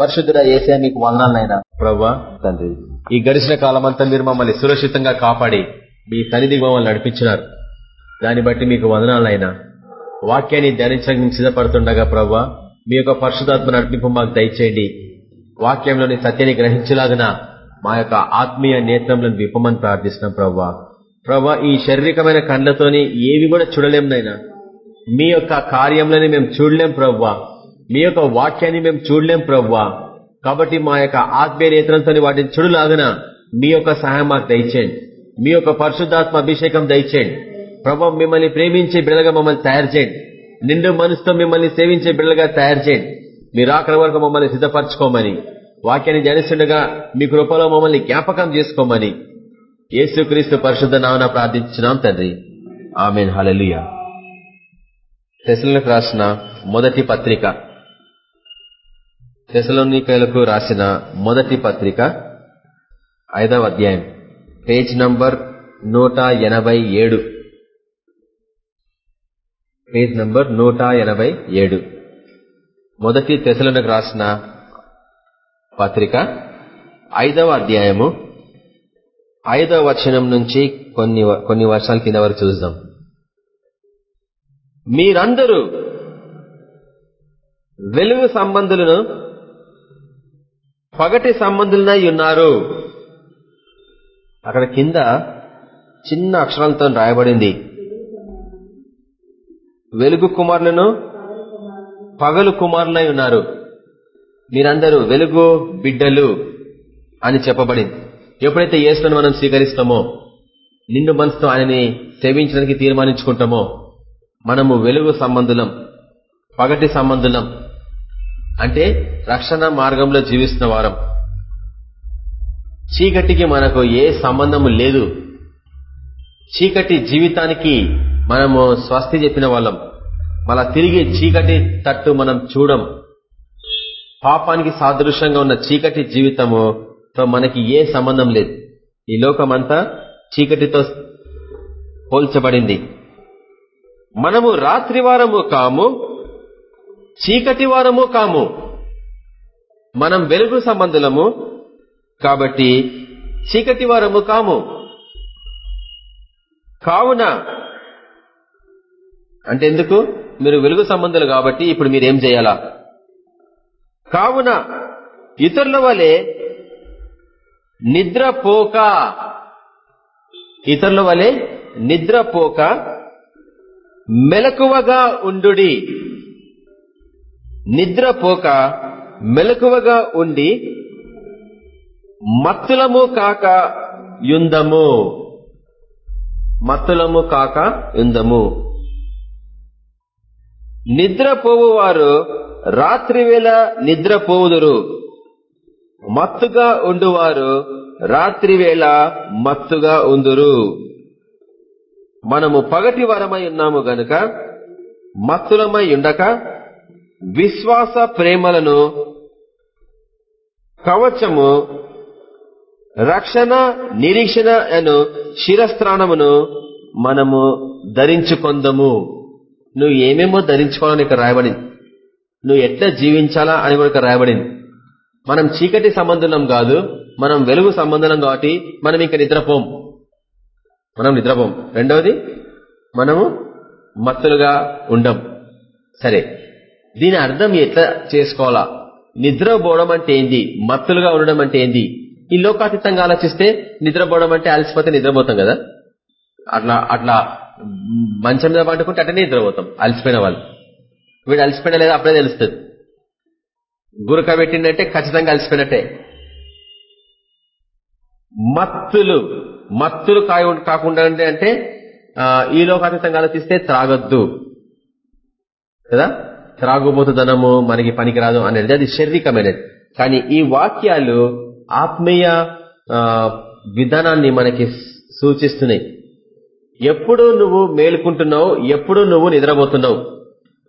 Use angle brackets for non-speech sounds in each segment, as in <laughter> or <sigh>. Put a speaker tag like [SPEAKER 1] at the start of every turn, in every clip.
[SPEAKER 1] పరిశుద్ధుడ ఏసే మీకు వందనాలైనా
[SPEAKER 2] ప్రవ్వా
[SPEAKER 1] తండ్రి
[SPEAKER 2] ఈ గడిచిన కాలం మీరు మమ్మల్ని సురక్షితంగా కాపాడి మీ సన్నిధి మమ్మల్ని నడిపించినారు. దాన్ని బట్టి మీకు వందనాలైనా వాక్యాన్ని ధ్యానించడానికి సిద్ధపడుతుండగా ప్రవ్వా మీ యొక్క పరిశుధాత్మ నడిపింపు మాకు దయచేయండి. వాక్యంలోని సత్యాన్ని గ్రహించలాగిన మా యొక్క ఆత్మీయ నేత్రంలను విప్పమని ప్రార్థిస్తున్నాం ప్రవ్వా. ప్రవ్వా ఈ శారీరకమైన కండ్లతోని ఏవి కూడా చూడలేం నైనా మీ యొక్క కార్యంలోని మేము చూడలేం ప్రవ్వా. మీ యొక్క వాక్యాన్ని మేము చూడలేం ప్రవ్వా. కాబట్టి మా యొక్క ఆత్మీయ నేత్రంతో వాటిని చూడలాగన మీ యొక్క సహాయం మాకు దయచేయండి. మీ యొక్క పరిశుద్ధాత్మ అభిషేకం దయచేయండి. ప్రభావ మిమ్మల్ని ప్రేమించే బిడ్డలుగా మమ్మల్ని తయారు చేయండి. నిండు మనసుతో మిమ్మల్ని సేవించే బిడ్డలుగా తయారు చేయండి. మీరు ఆఖరి వరకు మమ్మల్ని సిద్ధపరచుకోమని వాక్యాన్ని ధ్యానిస్తుండగా మీ కృపలో మమ్మల్ని జ్ఞాపకం చేసుకోమని యేసుక్రీస్తు పరిశుద్ధ నామన ప్రార్థించినాం తండ్రి. ఆమెన్. హలలుయ తెసలకు రాసిన మొదటి పత్రిక. తెసలోనికలకు రాసిన మొదటి పత్రిక ఐదవ అధ్యాయం పేజ్ నంబర్ నూట ఎనభై ఏడు. పేజ్ నంబర్ నూట ఎనభై ఏడు. మొదటి తెసలోనికి రాసిన పత్రిక ఐదవ అధ్యాయము ఐదవ వచనం నుంచి కొన్ని కొన్ని వర్షాల కింద వరకు చూద్దాం. మీరందరూ వెలుగు సంబంధులను పగటి సంబంధులనై ఉన్నారు. అక్కడ కింద చిన్న అక్షరాలతో రాయబడింది. వెలుగు కుమారులను పగలు కుమారులై ఉన్నారు. మీరందరూ వెలుగు బిడ్డలు అని చెప్పబడింది. ఎప్పుడైతే యేసులను మనం స్వీకరిస్తామో నిండు మనసుతో ఆయనని సేవించడానికి తీర్మానించుకుంటామో మనము వెలుగు సంబంధులం పగటి సంబంధులం అంటే రక్షణ మార్గంలో జీవిస్తున్న వారం. చీకటికి మనకు ఏ సంబంధము లేదు. చీకటి జీవితానికి మనము స్వస్తి చెప్పిన వాళ్ళం. మళ్ళా తిరిగి చీకటి తట్టు మనం చూడం. పాపానికి సాదృశ్యంగా ఉన్న చీకటి జీవితముతో మనకి ఏ సంబంధం లేదు. ఈ లోకమంతా చీకటితో పోల్చబడింది. మనము రాత్రి వారము కాము చీకటి వారము కాము. మనం వెలుగు సంబంధులము కాబట్టి చీకటి వారము కాము. కావున అంటే ఎందుకు మీరు వెలుగు సంబంధులు కాబట్టి ఇప్పుడు మీరు ఏం చేయాలా? కావున ఇతరుల వలె నిద్రపోక ఇతరుల వలె నిద్రపోక మెలకువగా ఉండు నిద్రపోక మెలకువగా ఉండి మత్తులము కాక యుందము. మత్తులము కాక యుందము. నిద్రపోవువారు రాత్రివేళ నిద్రపోవుదురు. మత్తుగా ఉండువారు రాత్రివేళ మత్తుగా ఉందురు. మనము పగటి వరమై ఉన్నాము గనుక మత్తులమై ఉండక విశ్వాస ప్రేమలను కవచము రక్షణ నిరీక్షణ అను శిరస్త్రాణమును మనము ధరించుకొందము. నువ్వు ఏమేమో ధరించుకోవాలని ఇక్కడ రాయబడింది. నువ్వు ఎట్లా జీవించాలా అని కూడా ఇక్కడ రాయబడింది. మనం చీకటి సంబంధం కాదు మనం వెలుగు సంబంధం కాబట్టి మనం ఇంకా నిద్రపోం. మనం నిద్రపోం. రెండవది మనము మత్తులుగా ఉండం. సరే. దీని అర్థం ఎట్లా చేసుకోవాలా? నిద్రపోవడం అంటే ఏంది? మత్తులుగా ఉండడం అంటే ఏంది? ఈ లోకాతీతంగా ఆలోచిస్తే నిద్రపోవడం అంటే అలసిపోతే నిద్రపోతాం కదా? అట్లా అట్లా మంచం మీద పండుకుంటే అట్టనే నిద్రపోతాం అలసిపోయిన వాళ్ళు. వీడు అలసిపోయిన లేదా అప్పుడే తెలుస్తుంది. గురక పెట్టిందంటే ఖచ్చితంగా అలసిపోయినట్టే. మత్తులు మత్తులు కాయ కాకుండా అంటే ఈ లోకాతీతంగా ఆలోచిస్తే త్రాగొద్దు. కదా? త్రాగుబోతుదనము మనకి పనికిరాదు అనేది అది శారీరకమైనది. కానీ ఈ వాక్యాలు ఆత్మీయ విధానాన్ని మనకి సూచిస్తున్నాయి. ఎప్పుడు నువ్వు మేలుకుంటున్నావు ఎప్పుడు నువ్వు నిద్రపోతున్నావు?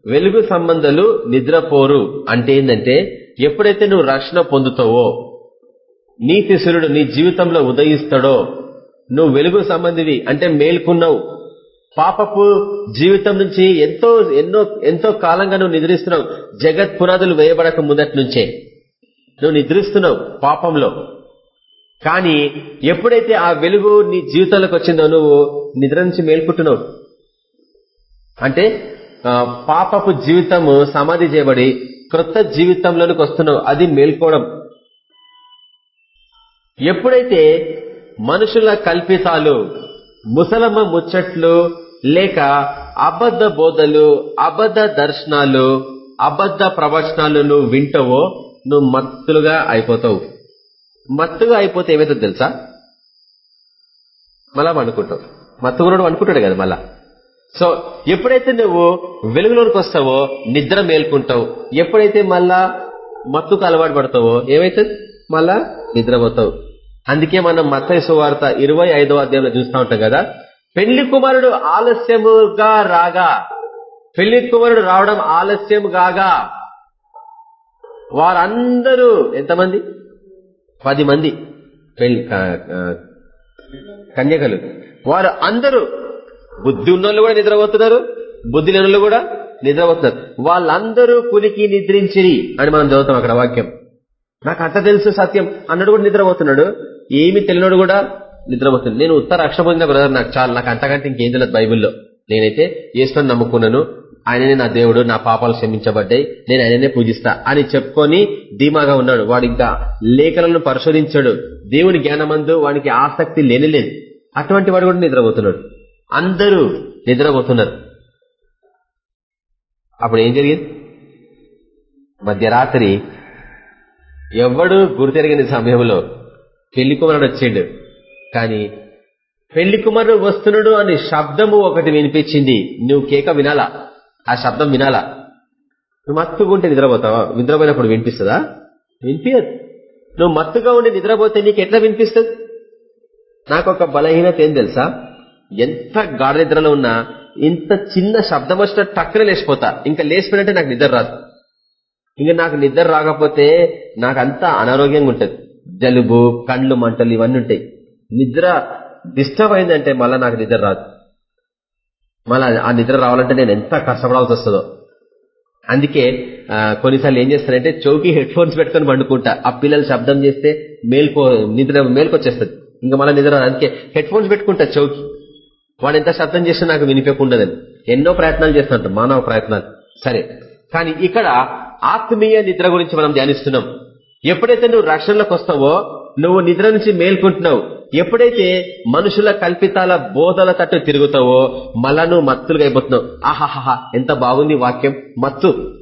[SPEAKER 2] వెలుగు సంబంధాలు నిద్రపోరు. అంటే ఏంటంటే ఎప్పుడైతే నువ్వు రక్షణ పొందుతావో నీ శిశురుడు నీ జీవితంలో ఉదయిస్తాడో నువ్వు వెలుగు సంబంధివి అంటే మేల్కున్నావు. పాపపు జీవితం నుంచి ఎంతో ఎన్నో ఎంతో కాలంగా నువ్వు నిద్రిస్తున్నావు. జగత్ పునాదులు వేయబడక ముందటి నుంచే. నువ్వు నిద్రిస్తున్నావు పాపంలో. కానీ ఎప్పుడైతే ఆ వెలుగు నీ జీవితంలోకి వచ్చిందో నువ్వు నిద్ర నుంచి మేల్కుంటున్నావు. అంటే పాపపు జీవితము సమాధి చేయబడి క్రొత్త జీవితంలోనికి వస్తున్నావు. అది మేల్కోవడం. ఎప్పుడైతే మనుషుల కల్పితాలు ముసలమ్మ ముచ్చట్లు లేక అబద్ధ బోధలు అబద్ధ దర్శనాలు అబద్ధ ప్రవచనాలు నువ్వు వింటావో నువ్వు మత్తులుగా అయిపోతావు. మత్తుగా అయిపోతే ఏమవుతుంది తెలుసా? మళ్ళా అనుకుంటావు మత్తుగురుడు అనుకుంటాడు కదా మళ్ళా. సో ఎప్పుడైతే నువ్వు వెలుగులోనికి వస్తావో నిద్ర మేల్కుంటావు ఎప్పుడైతే మళ్ళా మత్తుకు అలవాటు పడతావో ఏమైతుంది? మళ్ళా నిద్రపోతావు. అందుకే మనం మత్త సువార్త ఇరవై ఐదవ అధ్యాయంలో చూస్తూ ఉంటాం కదా పెళ్ళి కుమారుడు ఆలస్యముగా రాగా పెళ్ళి కుమారుడు రావడం ఆలస్యం కాగా వారందరూ ఎంతమంది? పది మంది పెళ్ళి కన్యకలు. వారు అందరూ బుద్ధి ఉన్నోళ్ళు కూడా నిద్రపోతున్నారు బుద్ధి లేని కూడా నిద్రపోతున్నారు. వాళ్ళందరూ కులికి నిద్రించిరి అని మనం చదువుతాం అక్కడ వాక్యం. నాకు అంత తెలుసు సత్యం అన్నడు కూడా నిద్రపోతున్నాడు. ఏమి తెలియనోడు కూడా నిద్రపోతుంది నేను ఉత్తర రక్షణ పొందిన బ్రదర్ నాకు చాలు. నాకు అంతకంటే ఇంకేం తెలియదు బైబిల్లో. నేనైతే ఏసుకొని నమ్ముకున్నాను. ఆయననే నా దేవుడు నా పాపాలు క్షమించబడ్డాయి. నేను ఆయననే పూజిస్తా అని చెప్పుకొని ధీమాగా ఉన్నాడు. వాడు ఇంకా లేఖలను పరిశోధించాడు. దేవుని జ్ఞానమందు వానికి ఆసక్తి లేనిలేదు అటువంటి వాడు కూడా నిద్రపోతున్నాడు. అందరూ నిద్రపోతున్నారు. అప్పుడు ఏం జరిగింది? మధ్యరాత్రి ఎవడు గురితెరగని సమయంలో పెళ్ళి కుమారుడు వచ్చిండు కానీ పెళ్ళి కుమారుడు వస్తున్నాడు అనే శబ్దము ఒకటి వినిపించింది. నువ్వు కేక వినాలా? ఆ శబ్దం వినాలా? నువ్వు మత్తుగా ఉంటే నిద్రపోతావా? నిద్రపోయినప్పుడు వినిపిస్తుందా? వినిపించదు నువ్వు మత్తుగా ఉండి నిద్రపోతే నీకు ఎట్లా వినిపిస్తుంది? నాకు ఒక బలహీనత ఏం తెలుసా? ఎంత గాఢ నిద్రలో ఉన్నా ఇంత చిన్న శబ్దం వచ్చిన టక్కున లేచిపోతా. ఇంకా లేచిపోయినట్టే నాకు నిద్ర రాదు. ఇంకా నాకు నిద్ర రాకపోతే నాకంతా అనారోగ్యంగా ఉంటుంది. జలుబు కండ్లు మంటలు ఇవన్నీ ఉంటాయి. నిద్ర డిస్టర్బ్ అయిందంటే మళ్ళీ నాకు నిద్ర రాదు. మళ్ళీ ఆ నిద్ర రావాలంటే నేను ఎంత కష్టపడాల్సి వస్తుందో. అందుకే కొన్నిసార్లు ఏం చేస్తానంటే చౌకీ హెడ్ ఫోన్స్ పెట్టుకొని పండుకుంటా. ఆ పిల్లలు శబ్దం చేస్తే మేల్కో నిద్ర మేల్కొచ్చేస్తుంది. ఇంకా మళ్ళీ నిద్ర రాదు. అందుకే హెడ్ ఫోన్స్ పెట్టుకుంటా చౌకి. వాడు ఎంత శబ్దం చేసినా నాకు వినిపించకుండదని ఎన్నో ప్రయత్నాలు చేస్తున్నట్టు మానవ ప్రయత్నాలు. సరే. కానీ ఇక్కడ ఆత్మీయ నిద్ర గురించి మనం ధ్యానిస్తున్నాం. ఎప్పుడైతే నువ్వు రక్షణలోకి వస్తావో నువ్వు నిద్ర నుంచి మేల్కుంటున్నావు. ఎప్పుడైతే మనుషుల కల్పితాల బోధల తట్టు తిరుగుతావో మళ్ళా నువ్వు మత్తులుగా అయిపోతున్నావు. ఆహాహా ఎంత బాగుంది వాక్యం. మత్తు.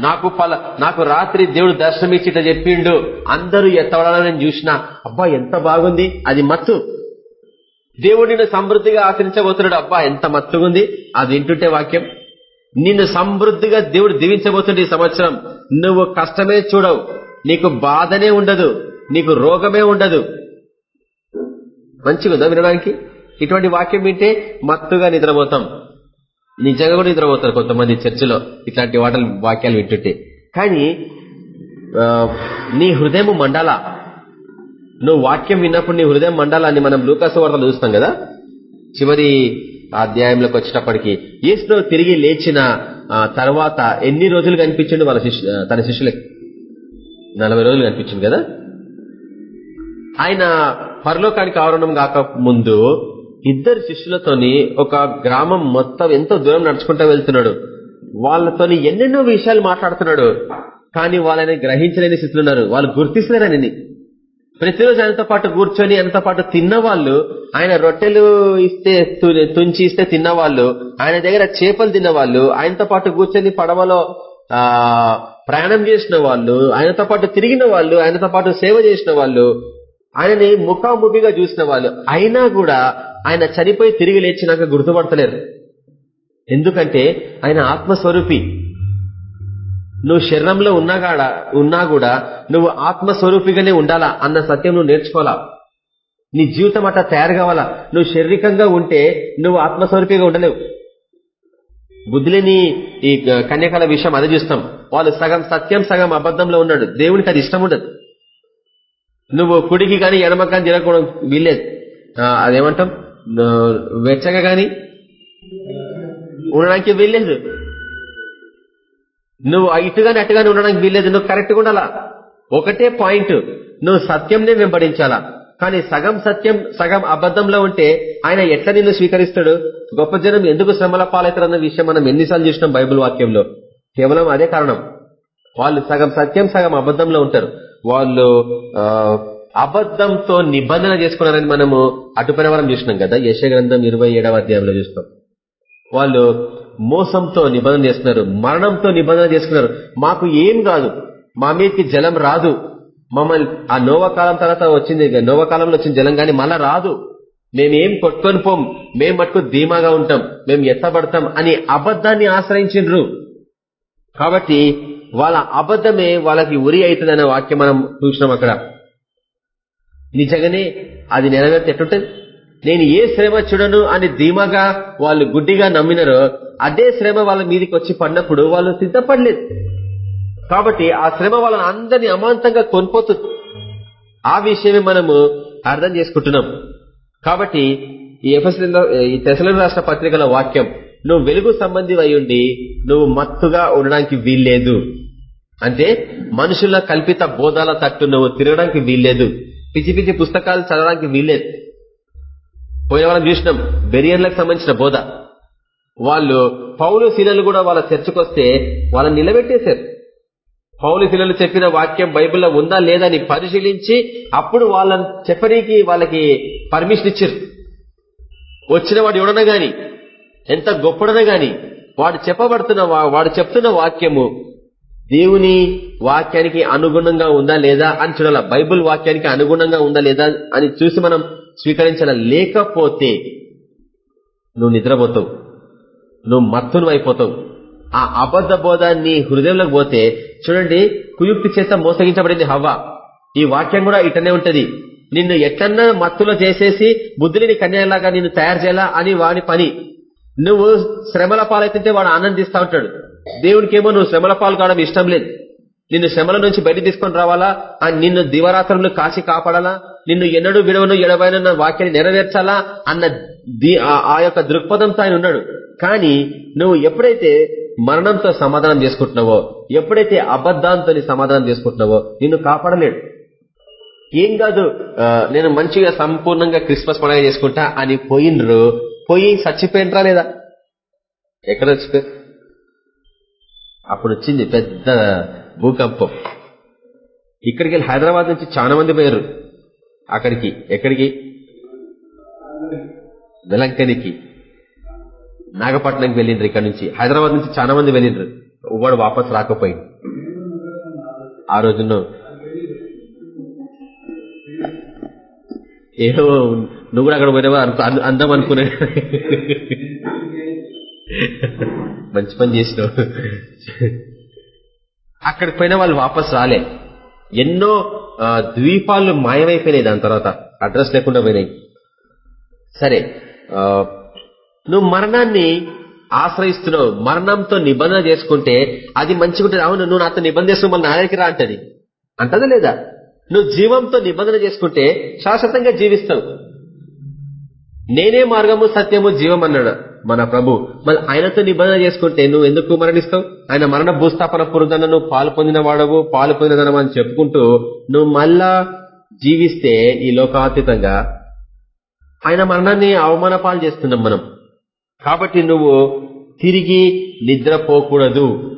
[SPEAKER 2] నాకు పల నాకు రాత్రి దేవుడు దర్శనం చెప్పిండు. అందరూ ఎత్తవడాలని నేను చూసిన అబ్బా ఎంత బాగుంది. అది మత్తు. దేవుడు నిన్ను సమృద్ధిగా ఆచరించబోతున్నాడు. అబ్బా ఎంత మత్తుగుంది. అది వింటుంటే వాక్యం. నిన్ను సమృద్ధిగా దేవుడు దీవించబోతుండే ఈ సంవత్సరం. నువ్వు కష్టమే చూడవు. నీకు బాధనే ఉండదు నీకు రోగమే ఉండదు. మంచిగుందా వినడానికి? ఇటువంటి వాక్యం వింటే మత్తుగా నిద్రపోతాం. నిజంగా కూడా నిద్రపోతారు కొంతమంది చర్చిలో ఇట్లాంటి వాటలు వాక్యాలు వింటుంటే. కానీ నీ హృదయం మండల. నువ్వు వాక్యం విన్నప్పుడు నీ హృదయం మండాలని మనం లూకాసు వార్తలు చూస్తాం కదా? చివరి అధ్యాయంలోకి వచ్చేటప్పటికి యేసు తిరిగి లేచిన తర్వాత ఎన్ని రోజులు కనిపించిండు వాళ్ళ శిష్యు తన శిష్యులకి? నలభై రోజులు కనిపించింది కదా? ఆయన పరలోకానికి ఆవరణం కాక ముందు ఇద్దరు శిష్యులతోని ఒక గ్రామం మొత్తం ఎంతో దూరం నడుచుకుంటూ వెళ్తున్నాడు. వాళ్ళతోని ఎన్నెన్నో విషయాలు మాట్లాడుతున్నాడు. కానీ వాళ్ళని గ్రహించలేని స్థితిలో ఉన్నారు. వాళ్ళు గుర్తిస్తలేరు ఆయనని. ప్రతిరోజు ఆయనతో పాటు కూర్చొని ఆయనతో పాటు తిన్నవాళ్ళు ఆయన రొట్టెలు ఇస్తే తు- తుంచి ఇస్తే తిన్నవాళ్ళు ఆయన దగ్గర చేపలు తిన్నవాళ్ళు ఆయనతో పాటు కూర్చొని పడవలో ప్రయాణం చేసిన వాళ్ళు ఆయనతో పాటు తిరిగిన వాళ్ళు ఆయనతో పాటు సేవ చేసిన వాళ్ళు ఆయనని ముఖాముఖిగా చూసిన వాళ్ళు అయినా కూడా ఆయన చనిపోయి తిరిగి లేచినాక గుర్తుపడతలేరు. ఎందుకంటే ఆయన ఆత్మస్వరూపి. నువ్వు శరీరంలో ఉన్నాగాడ ఉన్నా కూడా నువ్వు ఆత్మస్వరూపిగానే ఉండాలా అన్న సత్యం నువ్వు నేర్చుకోవాలా? నీ జీవితం అట్లా తయారు కావాలా? నువ్వు శారీరకంగా ఉంటే నువ్వు ఆత్మస్వరూపిగా ఉండలేవు. బుద్ధిలేని ఈ కన్యకాల విషయం అదే చూస్తాం. వాళ్ళు సగం సత్యం సగం అబద్ధంలో ఉన్నాడు. దేవునికి అది ఇష్టం ఉండదు. నువ్వు కుడికి కానీ ఎడమ కానీ తిరగకూడదు. వీల్లేదు. అదేమంటాం? వెచ్చగా గాని ఉండడానికి వీల్లేదు. నువ్వు ఇటుగానే అటుగానే ఉండడానికి వీల్లేదు. నువ్వు కరెక్ట్గా ఉండాలా? ఒకటే పాయింట్. నువ్వు సత్యంనే వెంబడించాలా? కానీ సగం సత్యం సగం అబద్ధంలో ఉంటే ఆయన ఎట్లా నిన్ను స్వీకరిస్తాడు? గొప్ప జనం ఎందుకు శ్రమల పాలవుతారన్న విషయం మనం ఎన్నిసార్లు చూసినాం బైబుల్ వాక్యంలో. కేవలం అదే కారణం. వాళ్ళు సగం సత్యం సగం అబద్ధంలో ఉంటారు. వాళ్ళు అబద్ధంతో నిబంధన చేసుకున్నారని మనము అటుపైన వరం చూసినాం కదా? యశ గ్రంథం ఇరవై అధ్యాయంలో చూస్తాం. వాళ్ళు మోసంతో నిబంధన చేస్తున్నారు మరణంతో నిబంధన చేసుకున్నారు. మాకు ఏం కాదు. మా మీదకి జలం రాదు. మమ్మల్ని ఆ నోవకాలం తర్వాత వచ్చింది నోవకాలంలో వచ్చిన జలం కానీ మళ్ళా రాదు. మేమేం కొట్టుకొని పోం. మేం మటుకు ధీమాగా ఉంటాం. మేము ఎత్తబడతాం అని అబద్ధాన్ని ఆశ్రయించిండ్రు. కాబట్టి వాళ్ళ అబద్ధమే వాళ్ళకి ఉరి అవుతుందనే వాక్యం మనం చూసినాం అక్కడ. నిజంగానే అది నెరవేర్తే ఎట్టుంటది నేను ఏ శ్రమ చూడను అని ధీమాగా వాళ్ళు గుడ్డిగా నమ్మినారో అదే శ్రమ వాళ్ళ మీదకి వచ్చి పడినప్పుడు వాళ్ళు సిద్ధపడలేదు. కాబట్టి ఆ శ్రమ వాళ్ళని అందరినీ అమాంతంగా కొనిపోతుంది ఆ విషయమే మనము అర్థం చేసుకుంటున్నాం. కాబట్టి ఈ ఈ తెసల రాష్ట్ర పత్రికల వాక్యం నువ్వు వెలుగు సంబంధి అయ్యుండి నువ్వు మత్తుగా ఉండడానికి వీల్లేదు. అంటే మనుషుల కల్పిత బోధాల తట్టు నువ్వు తిరగడానికి వీల్లేదు. పిచ్చి పిచ్చి పుస్తకాలు చదవడానికి వీల్లేదు. పోయిన వాళ్ళని చూసినాం బెరియర్లకు సంబంధించిన బోధ. వాళ్ళు పౌలు శీలలు కూడా వాళ్ళ చర్చకొస్తే వాళ్ళని నిలబెట్టేశారు. పౌలు శిలలు చెప్పిన వాక్యం బైబిల్లో ఉందా లేదని పరిశీలించి అప్పుడు వాళ్ళని చెప్పనీకి వాళ్ళకి పర్మిషన్ ఇచ్చారు. వచ్చిన వాడు ఎవడన గాని ఎంత గొప్పడన గాని వాడు చెప్పబడుతున్న వా- వాడు చెప్తున్న వాక్యము దేవుని వాక్యానికి అనుగుణంగా ఉందా లేదా అని చూడాల? బైబిల్ వాక్యానికి అనుగుణంగా ఉందా లేదా అని చూసి మనం స్వీకరించాల? లేకపోతే నువ్వు నిద్రపోతావు. నువ్వు మత్తును అయిపోతావు. ఆ అబద్ధ బోధ నీ హృదయంలోకి పోతే చూడండి కుయుక్తి చేత మోసగించబడింది హవ్వ. ఈ వాక్యం కూడా ఇటనే ఉంటది. నిన్ను ఎట్లన్నా మత్తులో చేసేసి బుద్ధిని కన్యలాగా నిన్ను తయారు చేయాలా అని వాడి పని. నువ్వు శ్రమల పాలైతుంటే వాడు ఆనందిస్తా ఉంటాడు. దేవునికేమో నువ్వు శ్రమల పాలు కావడం ఇష్టం లేదు. నిన్ను శ్రమల నుంచి బయట తీసుకొని రావాలా? నిన్ను దివరాత్రులను కాసి కాపాడాలా? నిన్ను ఎన్నడూ విడవను ఎడవైన వాక్యాన్ని నెరవేర్చాలా? అన్న ఆ- ఆ యొక్క దృక్పథంతో ఆయన ఉన్నాడు. కానీ నువ్వు ఎప్పుడైతే మరణంతో సమాధానం చేసుకుంటున్నావో ఎప్పుడైతే అబద్ధాంతో సమాధానం చేసుకుంటున్నావో నిన్ను కాపాడలేడు. ఏం కాదు నేను మంచిగా సంపూర్ణంగా క్రిస్మస్ పండుగ చేసుకుంటా అని పోయినరు పోయి చచ్చిపోయినరా లేదా? ఎక్కడ చచ్చిపోయారు అప్పుడు వచ్చింది పెద్ద భూకంపం. ఇక్కడికి వెళ్ళి హైదరాబాద్ నుంచి చాలా మంది పోయారు. అక్కడికి ఎక్కడికి? వెలంకనికి నాగపట్నంకి వెళ్ళిండ్రు ఇక్కడ నుంచి. హైదరాబాద్ నుంచి చాలా మంది వెళ్ళిండ్రు. వాడు వాపస్ రాకపోయింది ఆ రోజున ఏదో నువ్వు కూడా అక్కడ పోయినావా? అనుకో అనుకునే. మంచి పని చేసినావు. అక్కడికి పోయిన వాళ్ళు వాపస్ రాలే. ఎన్నో ద్వీపాలు మాయమైపోయినాయి దాని తర్వాత. అడ్రస్ లేకుండా పోయినాయి. సరే నువ్వు మరణాన్ని ఆశ్రయిస్తున్నావు మరణంతో నిబంధన చేసుకుంటే అది మంచిగా ఉంటుంది అవును నువ్వు నాతో నిబంధన చేసుకుని మళ్ళీ నా రా అంటది. అంటదా లేదా? నువ్వు జీవంతో నిబంధన చేసుకుంటే శాశ్వతంగా జీవిస్తావు. నేనే మార్గము సత్యము జీవం అన్నాడు మన ప్రభు. మళ్ళీ ఆయనతో నిబంధన చేసుకుంటే నువ్వు ఎందుకు మరణిస్తావు? ఆయన మరణ భూస్థాపన పురుదన నువ్వు పాలు పొందిన వాడవు పాలు పొందినదనం అని చెప్పుకుంటూ నువ్వు మళ్ళా జీవిస్తే ఈ లోకాతీతంగా ఆయన మరణాన్ని అవమాన పాలు చేస్తున్నాం మనం. కాబట్టి నువ్వు తిరిగి నిద్రపోకూడదు.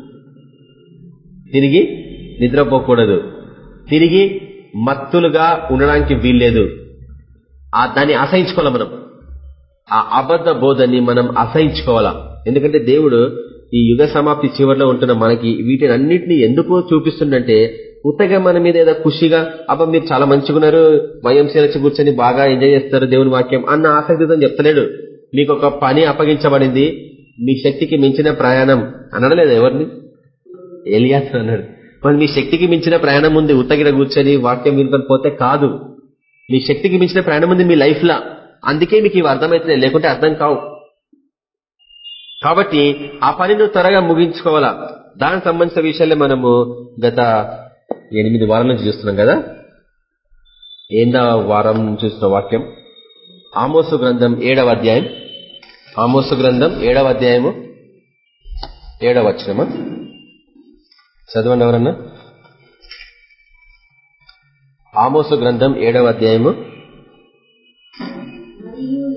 [SPEAKER 2] తిరిగి నిద్రపోకూడదు. తిరిగి మత్తులుగా ఉండడానికి వీల్లేదు. ఆ దాన్ని అసహించుకోవాలి మనం? ఆ అబద్ధ బోధని మనం అసహించుకోవాలా? ఎందుకంటే దేవుడు ఈ యుగ సమాప్తి చివరిలో ఉంటున్న మనకి వీటిని అన్నింటినీ ఎందుకు చూపిస్తుందంటే ఉత్తగా మన మీద ఏదో ఖుషిగా అబ్బా మీరు చాలా మంచిగున్నారు వైఎంసీ వచ్చి కూర్చొని బాగా ఎంజాయ్ చేస్తారు దేవుని వాక్యం అన్న ఆసక్తితో చెప్తలేడు. మీకు ఒక పని అప్పగించబడింది మీ శక్తికి మించిన ప్రయాణం అనడలేదు ఎవరిని? ఎలియాస్ అన్నాడు. మరి మీ శక్తికి మించిన ప్రయాణం ఉంది ఉత్తగిన కూర్చొని వాక్యం వినుకొని పోతే కాదు. మీ శక్తికి మించిన ప్రయాణం ఉంది మీ లైఫ్లా. అందుకే మీకు ఇవి అర్థమవుతున్నాయి లేకుంటే అర్థం కావు. కాబట్టి ఆ పని నువ్వు త్వరగా ముగించుకోవాలా? దానికి సంబంధించిన విషయాలే మనము గత ఎనిమిది వారాల నుంచి చూస్తున్నాం కదా? ఏందా వారం నుంచి చూస్తున్న వాక్యం? ఆమోసు గ్రంథం ఏడవ అధ్యాయం. ఆమోసు గ్రంథం ఏడవ అధ్యాయము ఏడవ వచ్చినమా చదవండి ఎవరన్నా? ఆమోసు గ్రంథం ఏడవ అధ్యాయము.
[SPEAKER 3] మరియు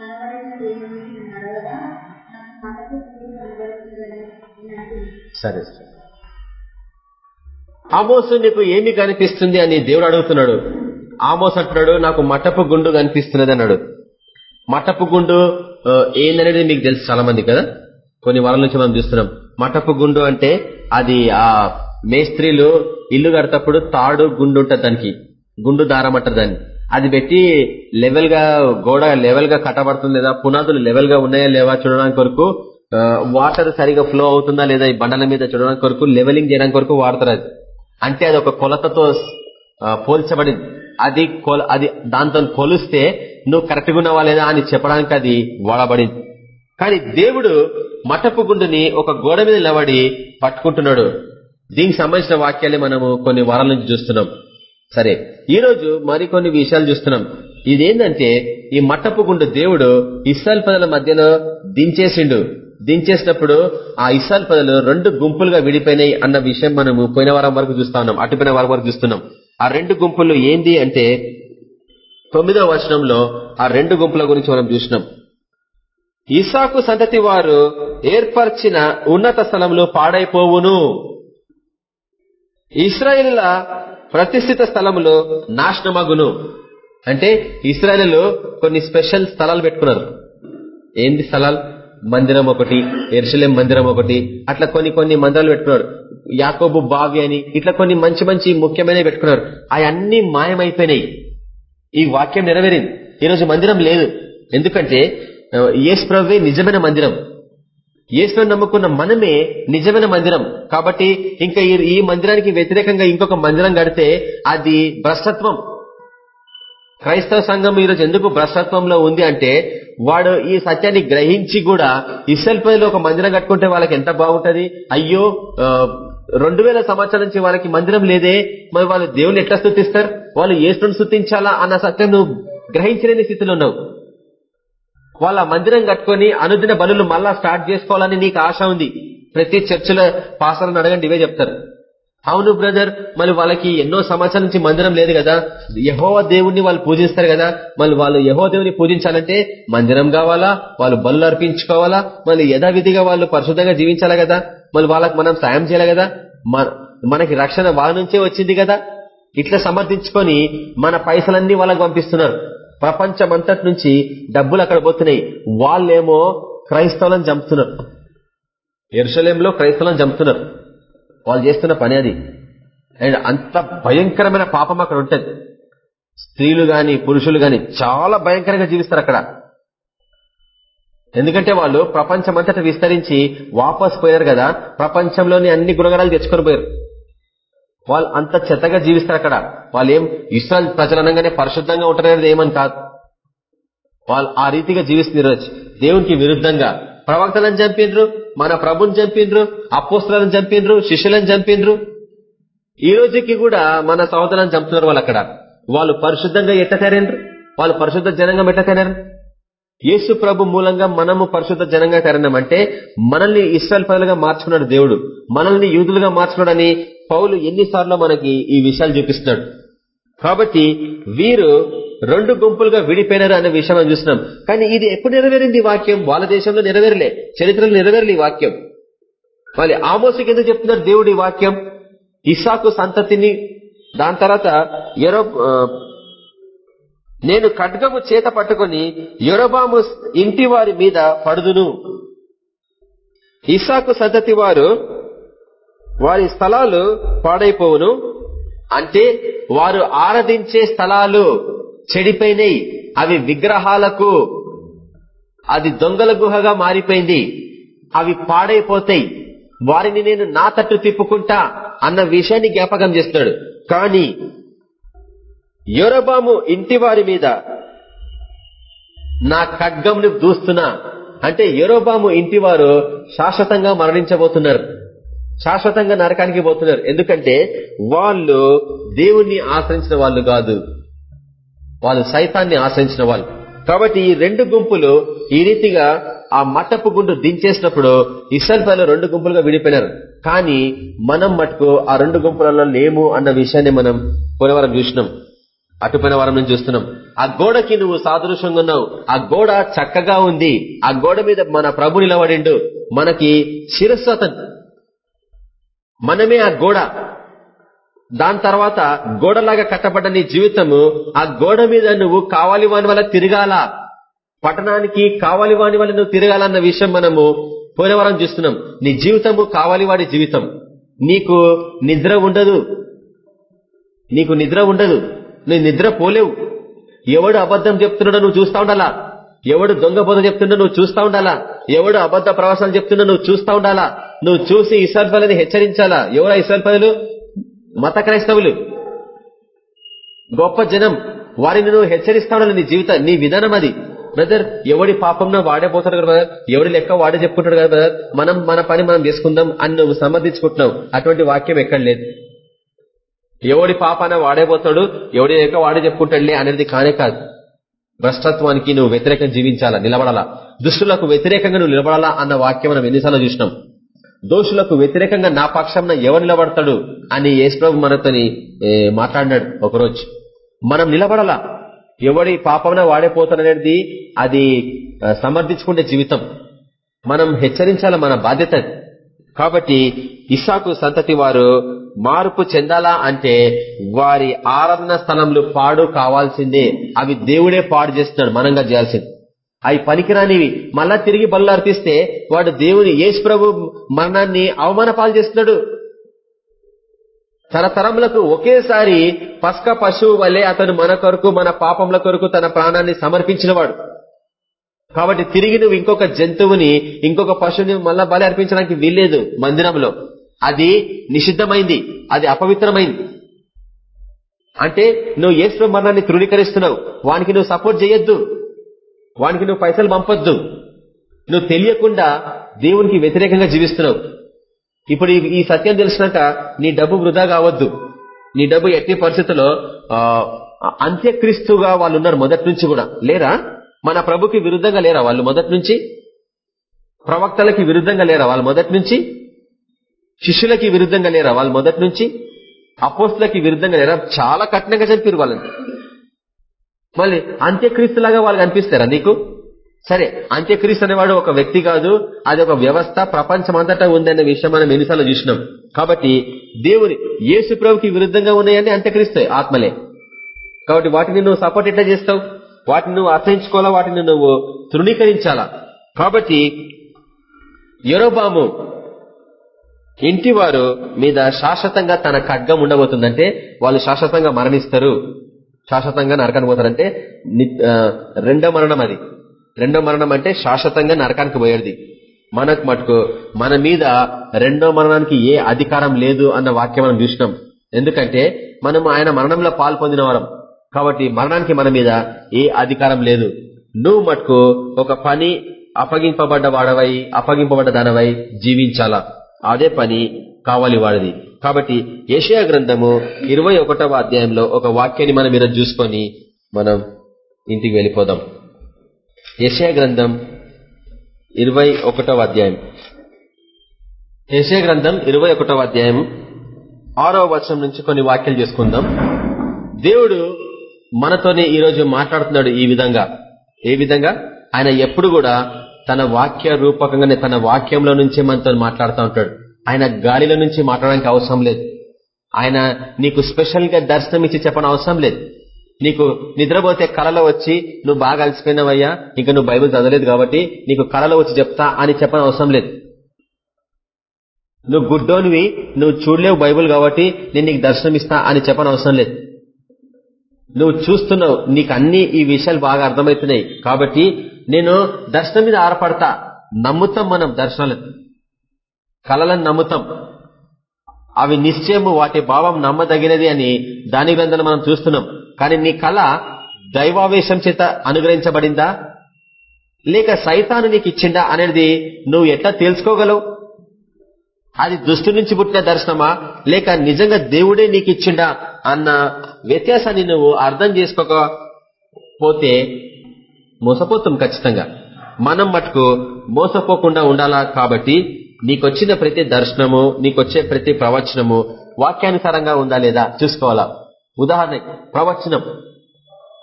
[SPEAKER 3] నీకు
[SPEAKER 2] సరే. ఆమోసు నీకు ఏమి కనిపిస్తుంది అని దేవుడు అడుగుతున్నాడు. ఆమోస్ అంటున్నాడు నాకు మటపు గుండు కనిపిస్తున్నది అన్నాడు. మటపు గుండు ఏందనేది మీకు తెలుసు చాలా మంది కదా? కొన్ని వారాల నుంచి మనం చూస్తున్నాం. మటపు గుండు అంటే అది ఆ మేస్త్రీలు ఇల్లు కడతప్పుడు తాడు గుండు ఉంటుంది దానికి. గుండు దారం అంటారు దాన్ని. అది పెట్టి లెవెల్గా గోడ లెవెల్గా కట్టబడుతుంది లేదా పునాదులు లెవెల్గా ఉన్నాయా లేవా చూడడానికి కొరకు వాటర్ సరిగా ఫ్లో అవుతుందా లేదా ఈ బండల మీద చూడడానికి కొరకు లెవెలింగ్ చేయడానికి కొరకు వాడతారు అది. అంటే అది ఒక కొలతతో పోల్చబడింది. అది కొల అది దాంతో కొలిస్తే నువ్వు కరెక్ట్గా ఉన్నావా లేదా అని చెప్పడానికి అది వాడబడింది. కానీ దేవుడు మటపు గుండుని ఒక గోడ మీద నిలబడి పట్టుకుంటున్నాడు. దీనికి సంబంధించిన వాక్యాలే మనము కొన్ని వారాల నుంచి చూస్తున్నాం. సరే. ఈ రోజు మరికొన్ని విషయాలు చూస్తున్నాం. ఇదేంటంటే ఈ మట్టపు గుండు దేవుడు ఇస్రాయల్ పదల మధ్యలో దించేసిండు. దించేసినప్పుడు ఆ ఇస్సాల్ పదలు రెండు గుంపులుగా విడిపోయినాయి అన్న విషయం మనము పోయిన వారం వరకు చూస్తా ఉన్నాం. అటుపోయిన వారం వరకు చూస్తున్నాం. ఆ రెండు గుంపులు ఏంది అంటే తొమ్మిదవ వచనంలో ఆ రెండు గుంపుల గురించి మనం చూసినాం. ఇసాకు సంతతి వారు ఏర్పరిచిన ఉన్నత స్థలంలో పాడైపోవును. ఇస్రాయేలుల ప్రతిష్ఠిత స్థలంలో నాశనమగును. అంటే ఇస్రాయేలు కొన్ని స్పెషల్ స్థలాలు పెట్టుకున్నారు. ఏంది స్థలాలు? మందిరం ఒకటి ఎరుసలేం మందిరం ఒకటి అట్లా కొన్ని కొన్ని మందిరాలు పెట్టుకున్నారు. యాకోబు బావి అని ఇట్లా కొన్ని మంచి మంచి ముఖ్యమైనవి పెట్టుకున్నారు. అవన్నీ మాయమైపోయినాయి. ఈ వాక్యం నెరవేరింది. ఈరోజు మందిరం లేదు. ఎందుకంటే యేసు నిజమైన మందిరం. యేసును నమ్ముకున్న మనమే నిజమైన మందిరం. కాబట్టి ఇంకా ఈ- మందిరానికి వ్యతిరేకంగా ఇంకొక మందిరం కడితే అది భ్రష్టత్వం. క్రైస్తవ సంఘం ఈరోజు ఎందుకు భ్రష్టత్వంలో ఉంది అంటే వాడు ఈ సత్యాన్ని గ్రహించి కూడా ఇసల్పైలో ఒక మందిరం కట్టుకుంటే వాళ్ళకి ఎంత బాగుంటది? అయ్యో రెండు వేల సంవత్సరాల నుంచి వాళ్ళకి మందిరం లేదే. మరి వాళ్ళు దేవుని ఎట్లా స్థుతిస్తారు? వాళ్ళు ఏసును స్థుతించాలా అన్న సత్యం నువ్వు గ్రహించలేని స్థితిలో ఉన్నావు. వాళ్ళ మందిరం కట్టుకొని అనుదిన బలులు మళ్ళా స్టార్ట్ చేసుకోవాలని నీకు ఆశ ఉంది. ప్రతి చర్చిలో పాసలను అడగండి ఇవే చెప్తారు. అవును బ్రదర్ మరి వాళ్ళకి ఎన్నో సంవత్సరాల నుంచి మందిరం లేదు కదా. యహోవ దేవుణ్ణి వాళ్ళు పూజిస్తారు కదా. మళ్ళీ వాళ్ళు యహో దేవుని పూజించాలంటే మందిరం కావాలా? వాళ్ళు బలు అర్పించుకోవాలా? మళ్ళీ యథావిధిగా వాళ్ళు పరిశుద్ధంగా జీవించాలా కదా? మళ్ళీ వాళ్ళకి మనం సాయం చేయాలి కదా? మనకి రక్షణ వాళ్ళ నుంచే వచ్చింది కదా? ఇట్లా సమర్థించుకొని మన పైసలన్నీ వాళ్ళకి పంపిస్తున్నారు. ప్రపంచమంతటి నుంచి డబ్బులు అక్కడ పోతున్నాయి. వాళ్ళేమో క్రైస్తవులను చంపుతున్నారు. ఎరుసలేంలో క్రైస్తవులను చంపుతున్నారు. వాళ్ళు చేస్తున్న పని అది. అండ్ అంత భయంకరమైన పాపం అక్కడ ఉంటుంది. స్త్రీలు గాని పురుషులు గాని చాలా భయంకరంగా జీవిస్తారు అక్కడ. ఎందుకంటే వాళ్ళు ప్రపంచమంతటా విస్తరించి వాపస్ పోయారు కదా ప్రపంచంలోని అన్ని గుణగణాలు తెచ్చుకొని పోయారు. వాళ్ళు అంత చెత్తగా జీవిస్తారు అక్కడ. వాళ్ళు ఏం ఇస్రాయల్ ప్రజలనగానే పరిశుద్ధంగా ఉంటారనేది ఏమని కాదు. వాళ్ళు ఆ రీతిగా జీవిస్తున్నారు దేవునికి విరుద్ధంగా ప్రవక్తలను చంపిండ్రు మన ప్రభుని చంపిండ్రు అపోస్తులను చంపిండ్రు శిష్యులను చంపిండ్రు ఈ రోజుకి కూడా మన సహోదరులను చంపుతున్నారు వాళ్ళు అక్కడ. వాళ్ళు పరిశుద్ధంగా ఎట్ట తయారైనరు? వాళ్ళు పరిశుద్ధ జనంగా ఎట్ట తయారు యేసు ప్రభు మూలంగా మనము పరిశుద్ధ జనంగా తయారన్నామంటే మనల్ని ఇస్రాయల్ ప్రజలుగా మార్చుకున్నాడు దేవుడు. మనల్ని యూదులుగా మార్చుకున్నాడని పౌలు ఎన్నిసార్లు మనకి ఈ విషయాలు చూపిస్తున్నాడు. కాబట్టి వీరు రెండు గుంపులుగా విడిపోయినారు అనే విషయం మనం చూస్తున్నాం. కానీ ఇది ఎప్పుడు నెరవేరింది వాక్యం? వాళ్ళ దేశంలో నెరవేరలే. చరిత్రలో నెరవేరలే ఈ వాక్యం. మళ్ళీ ఆమోసుకి ఎందుకు చెప్తున్నారు దేవుడు ఈ వాక్యం? ఇసాకు సంతతిని దాని తర్వాత ఎరో నేను ఖడ్గము చేత పట్టుకొని యొరబాము ఇంటి వారి మీద పడుదును. ఇసాకు సంతతి వారు వారి స్థలాలు పాడైపోవును. అంటే వారు ఆరాధించే స్థలాలు చెడిపోయినాయి అవి విగ్రహాలకు అది దొంగల గుహగా మారిపోయింది. అవి పాడైపోతాయి. వారిని నేను నా తట్టు తిప్పుకుంటా అన్న విషయాన్ని జ్ఞాపకం చేస్తున్నాడు. కానీ యొరబాము ఇంటి వారి మీద నా ఖడ్గంను దూస్తున్నా. అంటే యొరోబాము ఇంటి వారు శాశ్వతంగా మరణించబోతున్నారు. శాశ్వతంగా నరకానికి పోతున్నారు. ఎందుకంటే వాళ్ళు దేవుణ్ణి ఆశ్రయించిన వాళ్ళు కాదు. వాళ్ళు సైతాన్ని ఆశ్రయించిన వాళ్ళు. కాబట్టి ఈ రెండు గుంపులు ఈ రీతిగా ఆ మట్టపు గుండు దించేసినప్పుడు ఇసల్పైలో రెండు గుంపులుగా విడిపోయినారు. కానీ మనం మటుకు ఆ రెండు గుంపులలో లేము అన్న విషయాన్ని మనం పునవరం చూసినాం. అటుపోయిన వారం నుంచి చూస్తున్నాం. ఆ గోడకి నువ్వు సాదృశ్యంగా ఉన్నావు. ఆ గోడ చక్కగా ఉంది. ఆ గోడ మీద మన ప్రభు నిలబడిండు. మనకి శిరస్సు అతను. మనమే ఆ గోడ. దాని తర్వాత గోడలాగా కట్టబడ్డ నీ జీవితము ఆ గోడ మీద నువ్వు కావాలి వాని వల్ల తిరగాల. పట్టణానికి కావాలి వాని వల్ల నువ్వు తిరగాలన్న విషయం మనము పోయిన చూస్తున్నాం. నీ జీవితము కావాలి వాడి జీవితం. నీకు నిద్ర ఉండదు. నీకు నిద్ర ఉండదు. నువ్వు నిద్ర పోలేవు. ఎవడు అబద్ధం చెప్తున్నాడో నువ్వు చూస్తా ఉండాలా? ఎవడు దొంగ బోధ చెప్తుండో నువ్వు చూస్తా ఉండాలా? ఎవడు అబద్ధ ప్రవాసాలు చెప్తుండో నువ్వు చూస్తా ఉండాలా? నువ్వు చూసి ఇసల్ఫలని హెచ్చరించాలా? ఎవరా ఇసల్ఫలు మత క్రైస్తవులు. గొప్ప జనం. వారిని నువ్వు హెచ్చరిస్తా ఉండాలి నీ జీవిత? నీ విధానం అది. బ్రదర్ ఎవడి పాపంలో వాడే పోతాడు కదా బ్రదర్? ఎవడి లెక్క వాడే చెప్పుకుంటాడు కదా బ్రదర్? మనం మన పని మనం చేసుకుందాం అని నువ్వు సమర్థించుకుంటున్నావు అటువంటి వాక్యం ఎక్కడ లేదు. ఎవడి పాపాన వాడేపోతాడు ఎవడి లెక్క వాడే చెప్పుకుంటాడులే అనేది కానే కాదు. భ్రష్టత్వానికి నువ్వు వ్యతిరేకంగా జీవించాలా? నిలబడాలా? దుష్టులకు వ్యతిరేకంగా నువ్వు నిలబడాలా అన్న వాక్యం మనం ఎన్నిసార్లు చూసినాం. దోషులకు వ్యతిరేకంగా నా పక్షంన ఎవరు నిలబడతాడు అని యేసుప్రభు మనతోని మాట్లాడినాడు ఒకరోజు. మనం నిలబడాలా? ఎవడి పాపంన వాడేపోతాడనేది అది సమర్థించుకునే జీవితం. మనం హెచ్చరించాల మన బాధ్యత? కాబట్టి ఇసాకు సంతతి వారు మార్పు చెందాలా అంటే వారి ఆరాధన స్థలంలో పాడు కావాల్సిందే. అవి దేవుడే పాడు చేస్తున్నాడు మనంగా చేయాల్సింది. అవి పనికిరానివి మళ్ళా తిరిగి బలు అర్పిస్తే వాడు దేవుని యేసు ప్రభు మరణాన్ని అవమాన పాలు చేస్తున్నాడు తరతరములకు ఒకేసారి పస్క పశువు వల్లే అతను మన కొరకు మన పాపముల కొరకు తన ప్రాణాన్ని సమర్పించినవాడు కాబట్టి తిరిగి నువ్వు ఇంకొక జంతువుని ఇంకొక పశువుని మళ్ళా బలి అర్పించడానికి వీల్లేదు మందిరంలో. అది నిషిద్ధమైంది. అది అపవిత్రమైంది. అంటే నువ్వు ఏసు మరణాన్ని తృణీకరిస్తున్నావు. వానికి నువ్వు సపోర్ట్ చేయొద్దు. వానికి నువ్వు పైసలు పంపొద్దు. నువ్వు తెలియకుండా దేవునికి వ్యతిరేకంగా జీవిస్తున్నావు. ఇప్పుడు ఈ సత్యం తెలిసినాక నీ డబ్బు వృధా కావద్దు. నీ డబ్బు ఎట్టి పరిస్థితుల్లో అంత్యక్రీస్తుగా వాళ్ళు ఉన్నారు మొదటి నుంచి కూడా. లేరా? మన ప్రభుకి విరుద్ధంగా లేరా వాళ్ళు మొదటి నుంచి? ప్రవక్తలకి విరుద్ధంగా లేరా వాళ్ళు మొదటి నుంచి? శిష్యులకి విరుద్ధంగా లేరా వాళ్ళు మొదటి నుంచి? అపోస్తులకి విరుద్ధంగా లేరా? చాలా కఠినంగా చనిపారు వాళ్ళని. మళ్ళీ అంత్యక్రీస్తులాగా వాళ్ళు కనిపిస్తారా నీకు? సరే అంత్యక్రీస్తు అనేవాడు ఒక వ్యక్తి కాదు అది ఒక వ్యవస్థ ప్రపంచమంతటా ఉందనే విషయం మనం ఎన్నిసార్లు చూసినాం. కాబట్టి దేవుని యేసు ప్రభుకి విరుద్ధంగా ఉన్నాయని అంత్యక్రీస్తాయి ఆత్మలే. కాబట్టి వాటిని నువ్వు సపోర్ట్ ఎట్లా చేస్తావు? వాటిని నువ్వు అర్థించుకోవాలా? వాటిని నువ్వు తృణీకరించాలా? కాబట్టి ఎరోబాము ఇంటి వారు మీద శాశ్వతంగా తన ఖడ్గం ఉండబోతుందంటే వాళ్ళు శాశ్వతంగా మరణిస్తారు. శాశ్వతంగా నరకానికి పోతారంటే రెండో మరణం అది. రెండో మరణం అంటే శాశ్వతంగా నరకానికి పోయేది. మనకు మటుకు మన మీద రెండో మరణానికి ఏ అధికారం లేదు అన్న వాక్యం మనం చూసినాం. ఎందుకంటే మనం ఆయన మరణంలో పాల్పొందిన వారం. కాబట్టి మరణానికి మన మీద ఏ అధికారం లేదు. నువ్వు మటుకు ఒక పని అప్పగింపబడ్డ వాడవై అప్పగింపబడ్డ దానవై జీవించాలా? అదే పని కావాలి వాడిది. కాబట్టి ఏషియా గ్రంథము ఇరవై అధ్యాయంలో ఒక వాక్యాన్ని మనం ఈరోజు చూసుకొని మనం ఇంటికి వెళ్ళిపోదాం. ఏషియా గ్రంథం ఇరవై అధ్యాయం. ఏషియా గ్రంథం ఇరవై అధ్యాయం ఆరవ వర్షం నుంచి కొన్ని వాక్యాలు చేసుకుందాం. దేవుడు మనతోనే ఈరోజు మాట్లాడుతున్నాడు ఈ విధంగా. ఏ విధంగా? ఆయన ఎప్పుడు కూడా తన వాక్య రూపకంగానే తన వాక్యంలో నుంచే మనతో మాట్లాడుతూ ఉంటాడు. ఆయన గాలిలో నుంచి మాట్లాడడానికి అవసరం లేదు. ఆయన నీకు స్పెషల్గా దర్శనం ఇచ్చి చెప్పని అవసరం లేదు. నీకు నిద్రపోతే కళలో వచ్చి నువ్వు బాగా అలసిపోయినవయ్యా ఇంకా నువ్వు బైబుల్ చదవలేదు కాబట్టి నీకు కళలో వచ్చి చెప్తా అని చెప్పని అవసరం లేదు. నువ్వు గుడ్డోనివి నువ్వు చూడలేవు బైబుల్ కాబట్టి నేను నీకు దర్శనం ఇస్తా అని చెప్పని అవసరం లేదు. నువ్వు చూస్తున్నావు నీకు అన్ని ఈ విషయాలు బాగా అర్థమవుతున్నాయి. కాబట్టి నేను దర్శనం మీద ఆరపడతా. నమ్ముతాం మనం దర్శనాలను కళలను నమ్ముతాం. అవి నిశ్చయము వాటి భావం నమ్మదగినది అని దాని గ్రంథాలు మనం చూస్తున్నాం. కానీ నీ కళ దైవావేశం చేత అనుగ్రహించబడిందా? లేక సైతాను నీకు ఇచ్చిందా? అనేది నువ్వు ఎట్లా తెలుసుకోగలవు? అది దుష్టు నుంచి పుట్టిన దర్శనమా? లేక నిజంగా దేవుడే నీకు ఇచ్చిండా అన్న వ్యత్యాసాన్ని నువ్వు అర్థం చేసుకోకపోతే మోసపోతాం ఖచ్చితంగా. మనం మటుకు మోసపోకుండా ఉండాలా? కాబట్టి నీకొచ్చిన ప్రతి దర్శనము నీకొచ్చే ప్రతి ప్రవచనము వాక్యానుసారంగా ఉందా లేదా చూసుకోవాలా? ఉదాహరణ ప్రవచనం.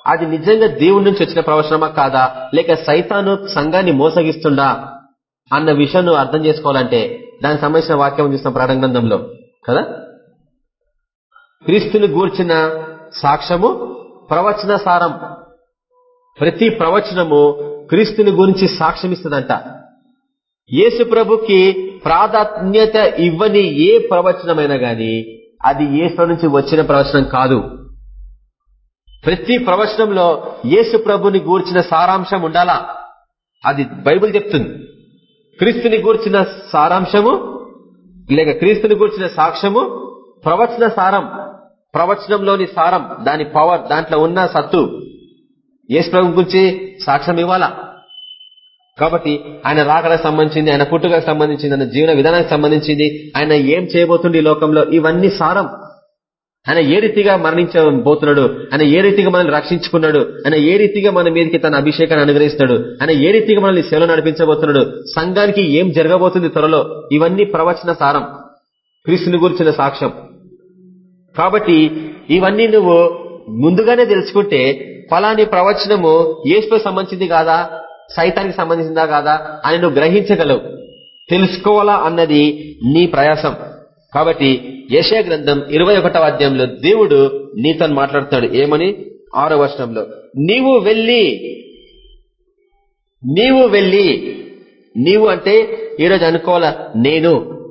[SPEAKER 2] అది నిజంగా దేవుడి నుంచి వచ్చిన ప్రవచనమా కాదా? లేక సైతాను సంఘాన్ని మోసగిస్తుండా? అన్న విషయం అర్థం చేసుకోవాలంటే దానికి సంబంధించిన వాక్యం చూస్తాం ప్రాణ గ్రంథంలో కదా? క్రీస్తుని గూర్చిన సాక్ష్యము ప్రవచన సారం. ప్రతి ప్రవచనము క్రీస్తుని గురించి సాక్ష్యం ఇస్తుందంట యేసు ప్రభుకి ప్రాధాన్యత ఇవ్వని ఏ ప్రవచనమైనా గాని అది యేసు నుంచి వచ్చిన ప్రవచనం కాదు. ప్రతి ప్రవచనంలో యేసు ప్రభుని గూర్చిన సారాంశం ఉండాలా? అది బైబిల్ చెప్తుంది. క్రీస్తుని గూర్చిన సారాంశము లేక క్రీస్తుని గూర్చిన సాక్ష్యము ప్రవచన సారం ప్రవచనంలోని సారం దాని పవర్ దాంట్లో ఉన్న సత్తు యేసు ప్రభు గురించి సాక్ష్యం ఇవ్వాలా? కాబట్టి ఆయన రాకడానికి సంబంధించింది ఆయన పుట్టుకకు సంబంధించింది ఆయన జీవన విధానానికి సంబంధించింది ఆయన ఏం చేయబోతుంది ఈ లోకంలో ఇవన్నీ సారం. ఆయన ఏ రీతిగా మరణించబోతున్నాడు ఆయన ఏ రీతిగా మనల్ని రక్షించుకున్నాడు ఆయన ఏ రీతిగా మన మీదకి తన అభిషేకాన్ని అనుగ్రహిస్తున్నాడు ఆయన ఏ రీతిగా మనల్ని సేవలు నడిపించబోతున్నాడు సంఘానికి ఏం జరగబోతుంది త్వరలో ఇవన్నీ ప్రవచన సారం క్రీస్తుని గురించిన సాక్ష్యం. కాబట్టి ఇవన్నీ నువ్వు ముందుగానే తెలుసుకుంటే ఫలాని ప్రవచనము ఏసుకు సంబంధించింది కాదా సైతానికి సంబంధించిందా కాదా అని నువ్వు గ్రహించగలవు. తెలుసుకోవాలా అన్నది నీ ప్రయాసం. కాబట్టి యశయ గ్రంథం ఇరవై ఒకటవ అధ్యాయంలో దేవుడు నీతో మాట్లాడుతున్నాడు. ఏమని? ఆరో వర్షంలో నీవు వెళ్ళి నీవు వెళ్ళి నీవు అంటే ఈరోజు అనుకోవాలా? నేను.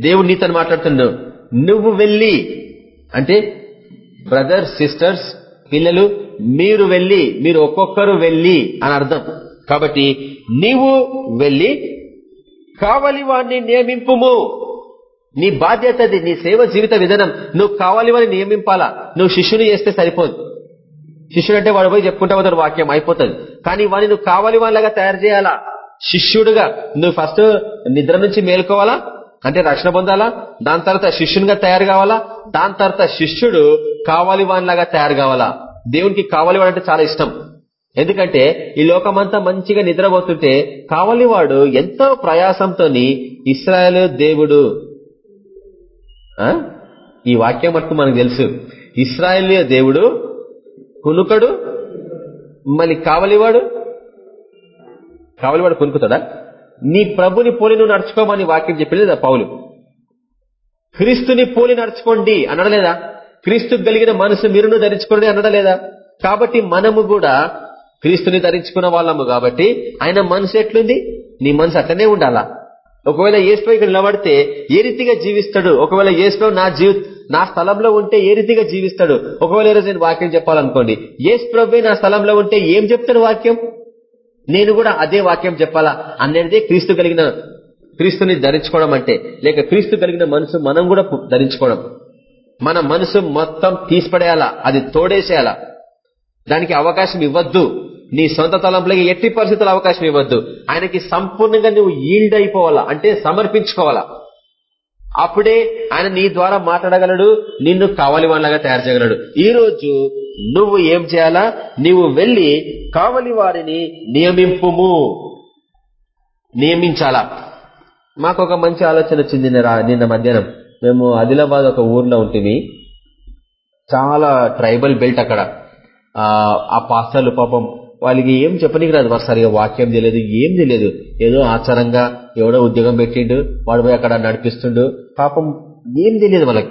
[SPEAKER 2] దేవుడు నీతో మాట్లాడుతున్నాడు. నువ్వు వెళ్ళి అంటే బ్రదర్స్ సిస్టర్స్ పిల్లలు మీరు వెళ్ళి మీరు ఒక్కొక్కరు వెళ్ళి అని అర్థం. కాబట్టి నీవు వెళ్ళి కావలి వాడిని నియమింపుము. నీ బాధ్యత అది నీ సేవ జీవిత విధానం నువ్వు కావాలి నియమింపాలా? నువ్వు శిష్యుని చేస్తే సరిపోదు. శిష్యుడు అంటే వాడు పోయి చెప్పుకుంటా పోతాడు వాక్యం అయిపోతుంది. కానీ వాడిని నువ్వు కావాలి వాళ్ళగా తయారు చేయాలా? శిష్యుడుగా నువ్వు ఫస్ట్ నిద్ర నుంచి మేల్కోవాలా? అంటే రక్షణ పొందాలా? దాని తర్వాత శిష్యునిగా తయారు కావాలా? దాని తర్వాత శిష్యుడు కావాలి వానిలాగా తయారు కావాలా? దేవునికి కావాలి వాడంటే చాలా ఇష్టం. ఎందుకంటే ఈ లోకమంతా మంచిగా నిద్రపోతుంటే కావాలి ఎంతో ప్రయాసంతో ఇస్రాయల్ దేవుడు ఈ వాక్యం మటుకు మనకు తెలుసు. ఇస్రాయల్ దేవుడు కునుకడు మళ్ళీ కావలివాడు? కావలివాడు కొనుక్కుతాడా నీ ప్రభుని పోలి నువ్వు నడుచుకోమని వాక్యం చెప్పలేదా పౌలు. క్రీస్తుని పోలి నడుచుకోండి అనడలేదా? క్రీస్తు కలిగిన మనసు మీరును ధరించుకోండి అనడలేదా? కాబట్టి మనము కూడా క్రీస్తుని ధరించుకున్న వాళ్ళము కాబట్టి ఆయన మనసు ఎట్లుంది? నీ మనసు అట్లనే ఉండాలా? ఒకవేళ ఏసులో ఇక్కడ నిలబడితే ఏ రీతిగా జీవిస్తాడు? ఒకవేళ ఏసులో నా జీవి నా స్థలంలో ఉంటే ఏ రీతిగా జీవిస్తాడు? ఒకవేళ ఈరోజు నేను వాక్యం చెప్పాలనుకోండి ఏసు ప్రభే నా స్థలంలో ఉంటే ఏం చెప్తాడు వాక్యం? నేను కూడా అదే వాక్యం చెప్పాలా? అనేది క్రీస్తు కలిగిన క్రీస్తుని ధరించుకోవడం అంటే. లేక క్రీస్తు కలిగిన మనసు మనం కూడా ధరించుకోవడం. మన మనసు మొత్తం తీసిపడేయాలా? అది తోడేసేయాలా? దానికి అవకాశం ఇవ్వద్దు. నీ సొంత తలంపులకి ఎట్టి పరిస్థితులు అవకాశం ఇవ్వద్దు. ఆయనకి సంపూర్ణంగా నువ్వు ఈల్డ్ అయిపోవాలా అంటే సమర్పించుకోవాలా? అప్పుడే ఆయన నీ ద్వారా మాట్లాడగలడు నిన్ను కావలి వాళ్ళగా తయారు చేయగలడు. ఈ రోజు నువ్వు ఏం చేయాలా? నువ్వు వెళ్ళి కావలి వారిని నియమింపుము. నియమించాలా? మాకు ఒక మంచి ఆలోచన వచ్చింది నిన్న మధ్యాహ్నం. మేము ఆదిలాబాద్ ఒక ఊర్లో ఉంటుంది చాలా ట్రైబల్ బెల్ట్ అక్కడ. ఆ పాస్టర్లు పాపం వాళ్ళకి ఏం చెప్పనీకి రాదు. వారు సరిగా వాక్యం తెలియదు ఏం తెలియదు. ఏదో ఆచారంగా ఎవడో ఉద్యోగం పెట్టిండు వాడు పోయి అక్కడ నడిపిస్తుండు. పాపం ఏం తెలియదు వాళ్ళకి.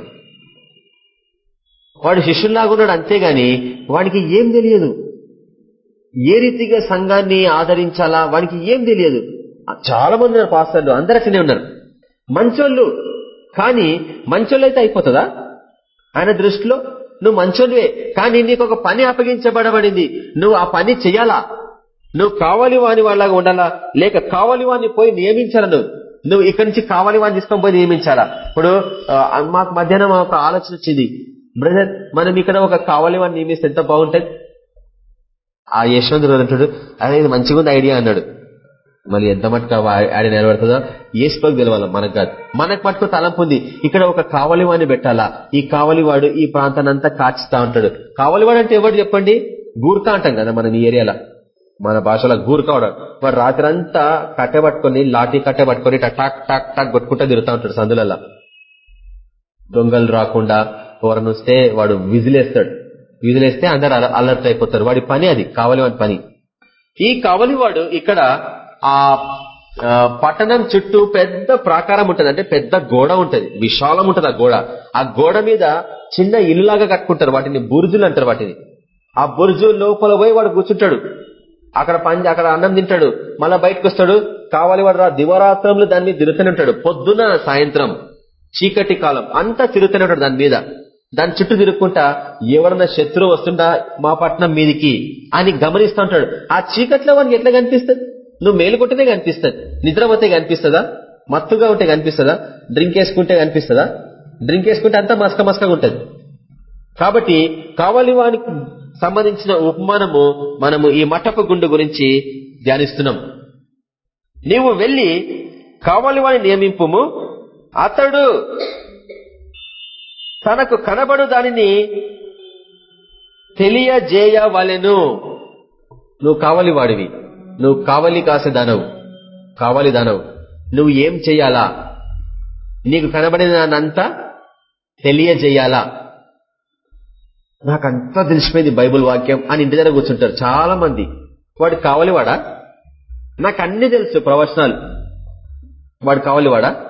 [SPEAKER 2] వాడు శిష్యుల్లాగున్నాడు అంతేగాని వాడికి ఏం తెలియదు. ఏ రీతిగా సంఘాన్ని ఆదరించాలా వాడికి ఏం తెలియదు. చాలా మంది ఉన్నారు పాస్టర్లు అందరు అట్లనే ఉన్నారు. మంచోళ్ళు. కానీ మంచోళ్ళు అయితే అయిపోతుందా? ఆయన దృష్టిలో నువ్వు మంచోనివే కానీ నీకు ఒక పని అప్పగించబడబడింది. నువ్వు ఆ పని చెయ్యాలా? నువ్వు కావాలి వాని వాళ్ళగా ఉండాలా? లేక కావాలి వాడిని పోయి నియమించాలా నువ్వు? నువ్వు ఇక్కడి నుంచి కావాలి వాడిని తీసుకొని పోయి నియమించాలా? ఇప్పుడు మాకు మధ్యాహ్నం ఒక ఆలోచన వచ్చింది. బ్రదర్ మనం ఇక్కడ ఒక కావాలి వాడిని నియమిస్తే ఎంత బాగుంటుంది? ఆ యశ్వంతుడు అంటాడు అదే ఇది మంచిగా ఉంది ఐడియా అన్నాడు. మళ్ళీ ఎంత మటుకు ఆడ నిలబడుతుందో ఏసుకు తెలవాలి. మనకు కాదు. మనకు మటుకు తలంపు ఉంది. ఇక్కడ ఒక కావలివాడిని పెట్టాలా? ఈ కావలివాడు ఈ ప్రాంతాన్ని అంతా కాచుతా ఉంటాడు. కావలివాడు అంటే ఎవరు చెప్పండి? గూర్ఖా అంటాం కదా మనం ఈ ఏరియాలో. మన భాషలో గూర్ఖా వాడు. వాడు రాత్రంతా కట్టె పట్టుకొని లాఠీ కట్టె పట్టుకొని టక్ టాక్ టాక్ కొట్టుకుంటా తిరుగుతా ఉంటాడు సందులలో దొంగలు రాకుండా ఎవరిని వస్తే వాడు విజిలేస్తాడు. విజిలేస్తే అందరు అలర్ట్ అయిపోతారు. వాడి పని అది. కావలివాడి పని. ఈ కావలివాడు ఇక్కడ ఆ ఆ, పట్టణం చుట్టూ పెద్ద ప్రాకారం ఉంటది. అంటే పెద్ద గోడ ఉంటది. విశాలం ఉంటది ఆ గోడ. ఆ గోడ మీద చిన్న ఇల్లులాగా కట్టుకుంటారు. వాటిని బురుజులు అంటారు వాటిని. ఆ బురుజు లోపల పోయి వాడు కూర్చుంటాడు. అక్కడ పని అక్కడ అన్నం తింటాడు. మళ్ళా బయటకు వస్తాడు. కావాలి వాడు రా. దివరాత్రంలో దాని మీద తిరుగుతూనే ఉంటాడు. పొద్దున సాయంత్రం చీకటి కాలం అంతా తిరుగుతూనే ఉంటాడు దాని మీద. దాని చుట్టూ తిరుగుకుంటా ఎవరన్నా శత్రువు వస్తుండా మా పట్నం మీదికి అని గమనిస్తూ ఉంటాడు. ఆ చీకట్లో వానికి ఎట్లా కనిపిస్తుంది? నువ్వు మేలుకుంటేనే కనిపిస్తుంది నిద్రపోతే కనిపిస్తుందా? మత్తుగా ఉంటే కనిపిస్తుందా? డ్రింక్ వేసుకుంటే కనిపిస్తుందా? డ్రింక్ వేసుకుంటే అంతా మస్క మస్కగా ఉంటుంది. కాబట్టి కావలి వానికి సంబంధించిన ఉపమానము మనము ఈ మఠపు గుండు గురించి ధ్యానిస్తున్నాం. నీవు వెళ్ళి కావలి వాని నియమింపుము. అతడు తనకు కనబడు దానిని తెలియజేయవలెను. నువ్వు కావలి వాడివి. నువ్వు కావలి కాసే దానవు. కావాలి దానవు. నువ్వు ఏం చెయ్యాలా? నీకు కనబడినంతా తెలియజేయాలా? నాకంతా తెలిసిపోయింది బైబుల్ వాక్యం అని ఇంటి దగ్గర కూర్చుంటారు చాలా మంది వాడు కావలివాడా? నాకు అన్ని తెలుసు ప్రవచనాలు. వాడు కావాలి వాడా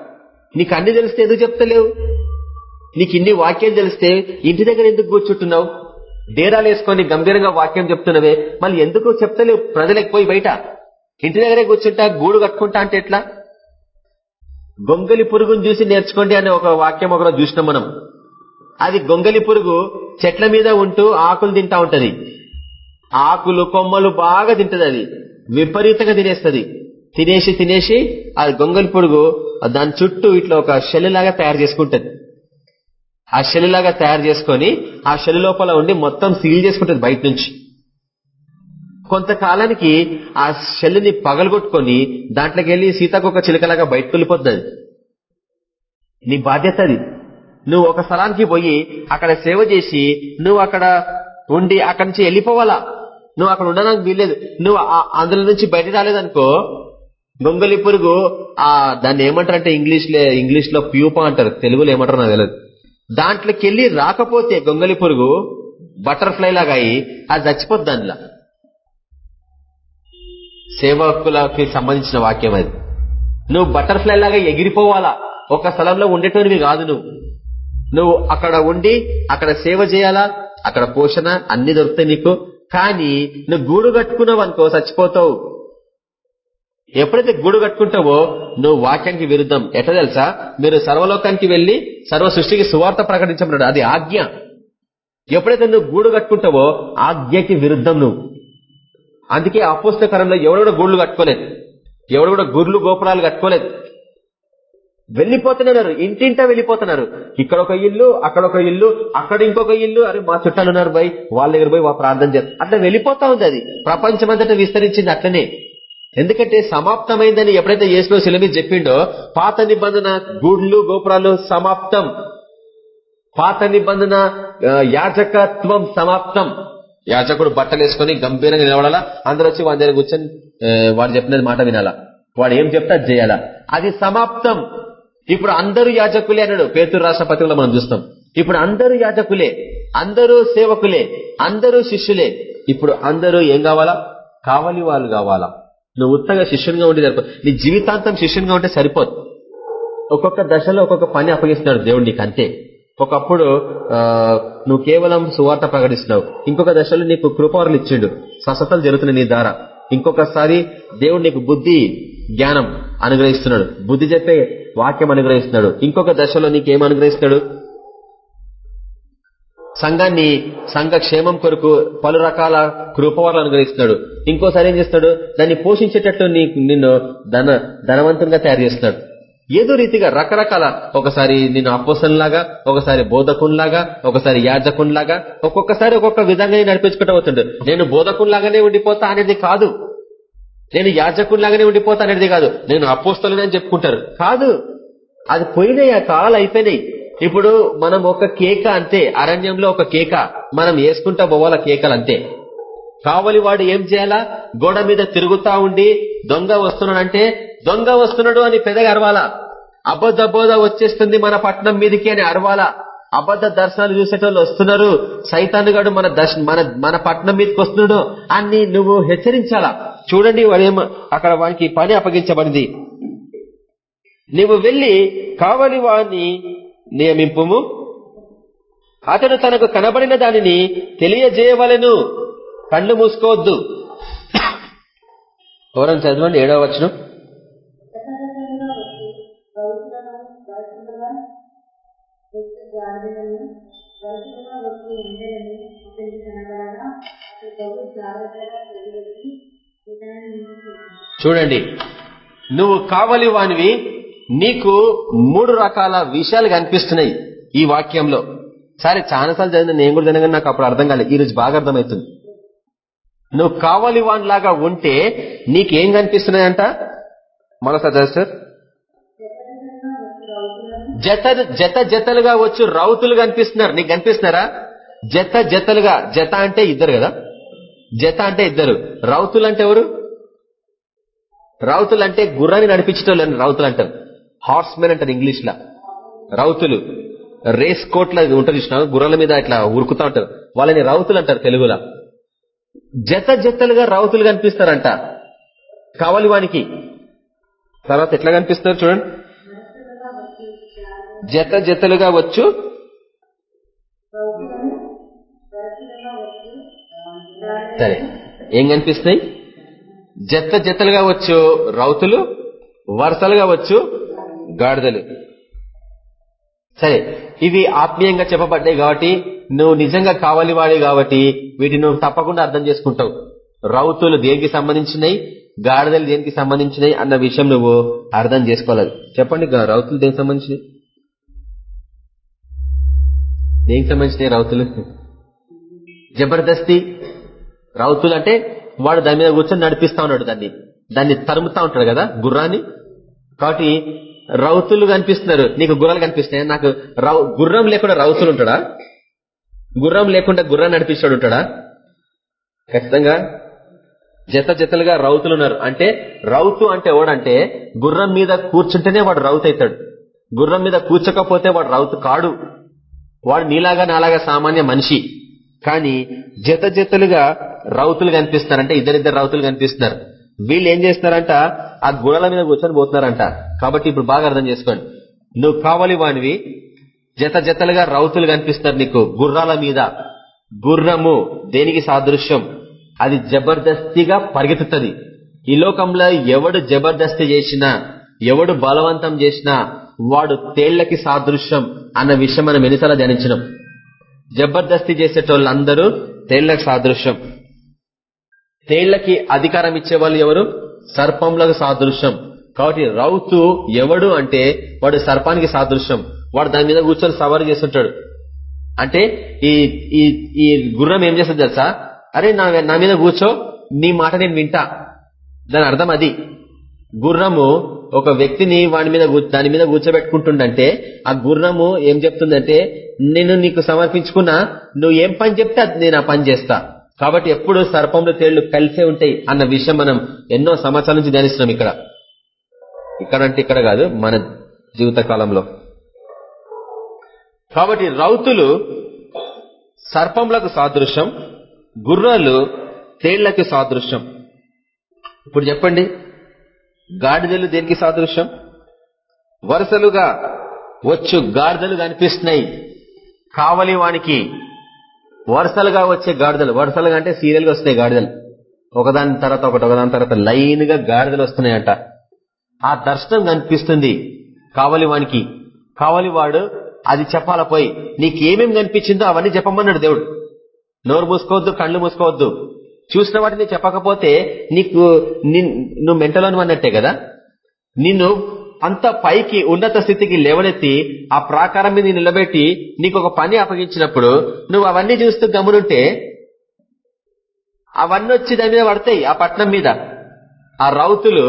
[SPEAKER 2] నీకు అన్ని తెలిస్తే ఎందుకు చెప్తలేవు? నీకు ఇన్ని వాక్యం తెలిస్తే ఇంటి దగ్గర ఎందుకు కూర్చుంటున్నావు? డేరాలు వేసుకొని గంభీరంగా వాక్యం చెప్తున్నవే. మళ్ళీ ఎందుకు చెప్తలేవు? ప్రజలకు పోయి బయట. ఇంటి దగ్గరే కూర్చుంటా గూడు కట్టుకుంటా అంటే ఎట్లా? గొంగలి పురుగును చూసి నేర్చుకోండి అనే ఒక వాక్యం ఒకరోజు చూసినాం మనం. అది గొంగలి పురుగు చెట్ల మీద ఉంటూ ఆకులు తింటా ఉంటది. ఆకులు కొమ్మలు బాగా తింటది అది. విపరీతంగా తినేస్తుంది. తినేసి తినేసి ఆ గొంగలి పురుగు దాని చుట్టూ ఇట్లా ఒక షెల్ లాగా తయారు చేసుకుంటది. ఆ షెల్ తయారు చేసుకొని ఆ షెల్ లోపల ఉండి మొత్తం సీల్ చేసుకుంటుంది బయట నుంచి. కొంతకాలానికి ఆ శల్లిని పగలగొట్టుకొని దాంట్లోకి వెళ్ళి సీతాకొక చిలకలాగా బయటకు వెళ్ళిపోతుంది నీ బాధ్యత అది. నువ్వు ఒక స్థలానికి పోయి అక్కడ సేవ చేసి నువ్వు అక్కడ ఉండి అక్కడి నుంచి వెళ్ళిపోవాలా? నువ్వు అక్కడ ఉండడానికి వీల్లేదు. నువ్వు ఆ- అందులో నుంచి బయట రాలేదనుకో గొంగలి పురుగు ఆ దాన్ని ఏమంటారంటే ఇంగ్లీష్ ఇంగ్లీష్లో ప్యూపా అంటారు. తెలుగులో ఏమంటారు నాకు తెలియదు దాంట్లోకి వెళ్ళి రాకపోతే గొంగలి పురుగు బటర్ఫ్లై లాగా అయ్యి అది చచ్చిపోద్ది దాంట్లో. సేవకులకి సంబంధించిన వాక్యం అది. నువ్వు బటర్ఫ్లై లాగా ఎగిరిపోవాలా? ఒక స్థలంలో ఉండేటోనివి కాదు నువ్వు. నువ్వు అక్కడ ఉండి అక్కడ సేవ చేయాలా? అక్కడ పోషణ అన్ని దొరుకుతాయి నీకు. కానీ నువ్వు గూడు కట్టుకున్నావు అనుకో చచ్చిపోతావు. ఎప్పుడైతే గూడు కట్టుకుంటావో నువ్వు వాక్యానికి విరుద్ధం. ఎట్లా తెలుసా? మీరు సర్వలోకానికి వెళ్ళి సర్వ సృష్టికి సువార్త ప్రకటించమన్నాడు అది ఆజ్ఞ. ఎప్పుడైతే నువ్వు గూడు కట్టుకుంటావో ఆజ్ఞకి విరుద్ధం నువ్వు. అందుకే అపోస్తకరంలో ఎవడు కూడా గూళ్ళు కట్టుకోలేదు. ఎవడు కూడా గుర్లు గోపురాలు కట్టుకోలేదు. వెళ్ళిపోతున్నారు. ఇంటింటా వెళ్ళిపోతున్నారు. ఇక్కడ ఒక ఇల్లు అక్కడ ఒక ఇల్లు అక్కడ ఇంకొక ఇల్లు. అని మా చుట్టాలు ఉన్నారు పోయి వాళ్ళ దగ్గర పోయి వా ప్రార్థన చేస్తారు అట్లా వెళ్ళిపోతా ఉంది అది. ప్రపంచమంతటా విస్తరించింది అట్లనే. ఎందుకంటే సమాప్తమైందని ఎప్పుడైతే యేసులో శిలమి చెప్పిండో పాత నిబంధన గుడ్లు గోపురాలు సమాప్తం. పాత నిబంధన యాజకత్వం సమాప్తం. యాజకుడు బట్టలు వేసుకుని గంభీరంగా నిలబడాలా? అందరూ వచ్చి వాడి దగ్గర కూర్చొని వాడు చెప్పినది మాట వినాలా? వాడు ఏం చెప్తే అది చేయాలా? అది సమాప్తం. ఇప్పుడు అందరూ యాజకులే అన్నాడు. పేతురు రాష్ట్ర పత్రికలో మనం చూస్తాం. ఇప్పుడు అందరూ యాజకులే అందరూ సేవకులే అందరూ శిష్యులే. ఇప్పుడు అందరూ ఏం కావాలా? కావలి వాళ్ళు కావాలా? నువ్వు ఉత్తగా శిష్యునిగా ఉండి సరిపో నీ జీవితాంతం శిష్యునిగా ఉంటే సరిపోదు. ఒక్కొక్క దశలో ఒక్కొక్క పని అప్పగిస్తున్నాడు దేవుడు నీకు అంతే ఒకప్పుడు నువ్వు కేవలం సువార్త ప్రకటిస్తున్నావు. ఇంకొక దశలో నీకు కృపవరలు ఇచ్చిండు. స్వస్థతలు జరుగుతున్నాయి నీ ద్వారా. ఇంకొకసారి దేవుడు నీకు బుద్ధి జ్ఞానం అనుగ్రహిస్తున్నాడు. బుద్ధి చెప్పే వాక్యం అనుగ్రహిస్తున్నాడు. ఇంకొక దశలో నీకేం అనుగ్రహిస్తున్నాడు? సంఘాన్ని సంఘ క్షేమం కొరకు పలు రకాల కృపవరాలు అనుగ్రహిస్తున్నాడు. ఇంకోసారి ఏం చేస్తాడు దాన్ని పోషించేటట్లు నీకు నిన్ను ధన ధనవంతంగా తయారు చేస్తున్నాడు. ఏదో రీతిగా రకరకాల ఒకసారి నిన్ను అపోసంలాగా ఒకసారి బోధకునిలాగా ఒకసారి యాజకునిలాగా ఒక్కొక్కసారి ఒక్కొక్క విధంగా నేను నడిపించుకుంటూ పోతుండు. నేను బోధకునిలాగానే ఉండిపోతా అనేది కాదు. నేను యాజకుడిలాగానే ఉండిపోతా అనేది కాదు. నేను అపోస్తలని అని చెప్పుకుంటారు. కాదు. అది పోయినాయి ఆ కాలాలు అయిపోయినాయి. ఇప్పుడు మనం ఒక కేక అంతే అరణ్యంలో ఒక కేక. మనం వేసుకుంటా పోవాల కేకలు అంతే కావలి వాడు ఏం చేయాలా? గోడ మీద తిరుగుతా ఉండి దొంగ వస్తున్నాడంటే దొంగ వస్తున్నాడు అని పెద్దగా అరవాలా. అబద్ధబోధ వచ్చేస్తుంది మన పట్నం మీదకి అని అరవాలా. అబద్ధ దర్శనాలు చూసేటోళ్ళు వస్తున్నారు. సైతానుగాడు మన దర్శ మన మన పట్నం మీదకి వస్తున్నాడు అని నువ్వు హెచ్చరించాలా? చూడండి వాడేం అక్కడ వానికి పని అప్పగించబడింది. నువ్వు వెళ్ళి కావలి వాడిని నియమింపుము? అతడు తనకు కనబడిన దానిని తెలియజేయవలను. కళ్ళు మూసుకోవద్దు. ఎవరైనా చదవండి ఏడవ
[SPEAKER 3] వచనం.
[SPEAKER 2] చూడండి నువ్వు కావలి వానివి నీకు మూడు రకాల విషయాలు కనిపిస్తున్నాయి ఈ వాక్యంలో. సరే చాలాసార్లు చదివిన నేను కూడా చదివిన నాకు అప్పుడు అర్థం కాలేదు. ఈరోజు బాగా అర్థమవుతుంది. నువ్వు కావాలి లాగా ఉంటే నీకేం కనిపిస్తున్నాయంట? మరోసారి సార్. జత జత జతలుగా వచ్చు రౌతులు కనిపిస్తున్నారు. నీకు కనిపిస్తున్నారా? జత జతలుగా జత అంటే ఇద్దరు కదా? జత అంటే ఇద్దరు. రౌతులు అంటే ఎవరు? రౌతులు అంటే గుర్రాన్ని నడిపించేటోళ్ళని రౌతులు అంటారు. హార్స్ మెన్ అంటారు ఇంగ్లీష్ లా. రౌతులు. రేస్ కోట్ల ఉంటారు చూసిన గుర్రాల మీద ఇట్లా ఉరుకుతా ఉంటారు. వాళ్ళని రౌతులు అంటారు తెలుగులో. జత జతలుగా రౌతులు కనిపిస్తారంట. కావాలి వానికి. తర్వాత ఎట్లా కనిపిస్తారు చూడండి. జత జతలుగా వచ్చు. సరే ఏం కనిపిస్తాయి? జత జతలుగా వచ్చు రౌతులు వరుసలుగా వచ్చు గాడిదలు. సరే ఇవి ఆత్మీయంగా చెప్పబడ్డాయి కాబట్టి నువ్వు నిజంగా కావాలి వాడి కాబట్టి వీటిని నువ్వు తప్పకుండా అర్థం చేసుకుంటావు. రౌతులు దేనికి సంబంధించినవి గాడిదలు దేనికి సంబంధించినవి అన్న విషయం నువ్వు అర్థం చేసుకోవాలి చెప్పండి రౌతులు దేనికి సంబంధించినవి దేనికి సంబంధించినవి రౌతులు? జబర్దస్తి. రౌతులు అంటే వాడు దాని మీద కూర్చొని నడిపిస్తా ఉన్నాడు దాన్ని. దాన్ని తరుముతా ఉంటాడు కదా గుర్రాన్ని. కాబట్టి రౌతులు కనిపిస్తున్నారు. నీకు గుర్రాలు కనిపిస్తున్నాయి? నాకు రౌ- గుర్రం లేకుండా రౌతులు ఉంటాడా? గుర్రం లేకుండా గుర్రం నడిపిస్తాడు ఉంటాడా? ఖచ్చితంగా. జత జతలుగా రౌతులు ఉన్నారు. అంటే రౌతు అంటే ఎవడంటే గుర్రం మీద కూర్చుంటేనే వాడు రౌతు అవుతాడు. గుర్రం మీద కూర్చోకపోతే వాడు రౌతు కాడు. వాడు నీలాగా నాలాగా సామాన్య మనిషి. కానీ జత జతలుగా రౌతులు కనిపిస్తున్నారంటే ఇద్దరిద్దరు రౌతులు కనిపిస్తున్నారు. వీళ్ళు ఏం చేస్తున్నారంట? ఆ గుర్రాల మీద కూర్చొని పోతున్నారంట. కాబట్టి ఇప్పుడు బాగా అర్థం చేసుకోండి. నువ్వు కావాలి వానివి జత జతలుగా రౌతులు కనిపిస్తారు నీకు. గుర్రాల మీద. గుర్రము దేనికి సాదృశ్యం? అది జబర్దస్తిగా పరిగెత్తుతుంది. ఈ లోకంలో ఎవడు జబర్దస్తి చేసినా ఎవడు బలవంతం చేసినా వాడు తేళ్ళకి సాదృశ్యం అన్న విషయం మనం ఎన్నిసార్లు ధ్యానించినాం. జబర్దస్తి చేసేటోళ్ళందరూ తేళ్ళకు సాదృశ్యం. తేళ్ళకి అధికారం ఇచ్చే వాళ్ళు ఎవరు? సర్పంలకు సాదృశ్యం. కాబట్టి రౌతు ఎవడు అంటే వాడు సర్పానికి సాదృశ్యం. వాడు దాని మీద కూర్చొని సవారు చేస్తుంటాడు. అంటే ఈ ఈ ఈ గుర్రం ఏం చేస్తుంది తెలుసా? అరే నా నా మీద కూర్చో నీ మాట నేను వింటా. దాని అర్థం అది. గుర్రము ఒక వ్యక్తిని వాడి మీద దాని మీద కూర్చోబెట్టుకుంటుండంటే ఆ గుర్రము ఏం చెప్తుందంటే నేను నీకు సమర్పించుకున్నా నువ్వు ఏం పని చెప్తే అది నేను ఆ పని చేస్తా. కాబట్టి ఎప్పుడు సర్పంలో తేళ్ళు కలిసే ఉంటాయి అన్న విషయం మనం ఎన్నో సంవత్సరాల నుంచి ధ్యానిస్తున్నాం ఇక్కడ. ఇక్కడ అంటే ఇక్కడ కాదు మన జీవిత కాలంలో. కాబట్టి రౌతులు సర్పంలకు సాదృశ్యం గుర్రాలు తేళ్ళకు సాదృశ్యం. ఇప్పుడు చెప్పండి గాడిదలు దేనికి సాదృశ్యం? వరుసలుగా వచ్చు గాడిదలు కనిపిస్తున్నాయి. కావలి వానికి వరుసలుగా వచ్చే గాడిదలు. వరుసలుగా అంటే సీరియల్గా వస్తున్నాయి గాడిదలు. ఒకదాని తర్వాత ఒకటి ఒకదాని తర్వాత లైన్గా గాడిదలు వస్తున్నాయంట. ఆ దర్శనం కనిపిస్తుంది కావలి వానికి. కావలి వాడు అది చెప్పాల పోయి నీకేమేం కనిపించిందో అవన్నీ చెప్పమన్నాడు దేవుడు. నోరు మూసుకోవద్దు కళ్ళు మూసుకోవద్దు. చూసిన వాటిని చెప్పకపోతే నీకు నిన్- నువ్వు మెంటలోని అన్నట్టే కదా? నిన్ను అంత పైకి ఉన్నత స్థితికి లేవనెత్తి ఆ ప్రాకారం మీద నిలబెట్టి నీకు ఒక పని అప్పగించినప్పుడు నువ్వు అవన్నీ చూస్తూ గమనుంటే అవన్నీ వచ్చి దాని మీద పడతాయి ఆ పట్నం మీద. ఆ రౌతులు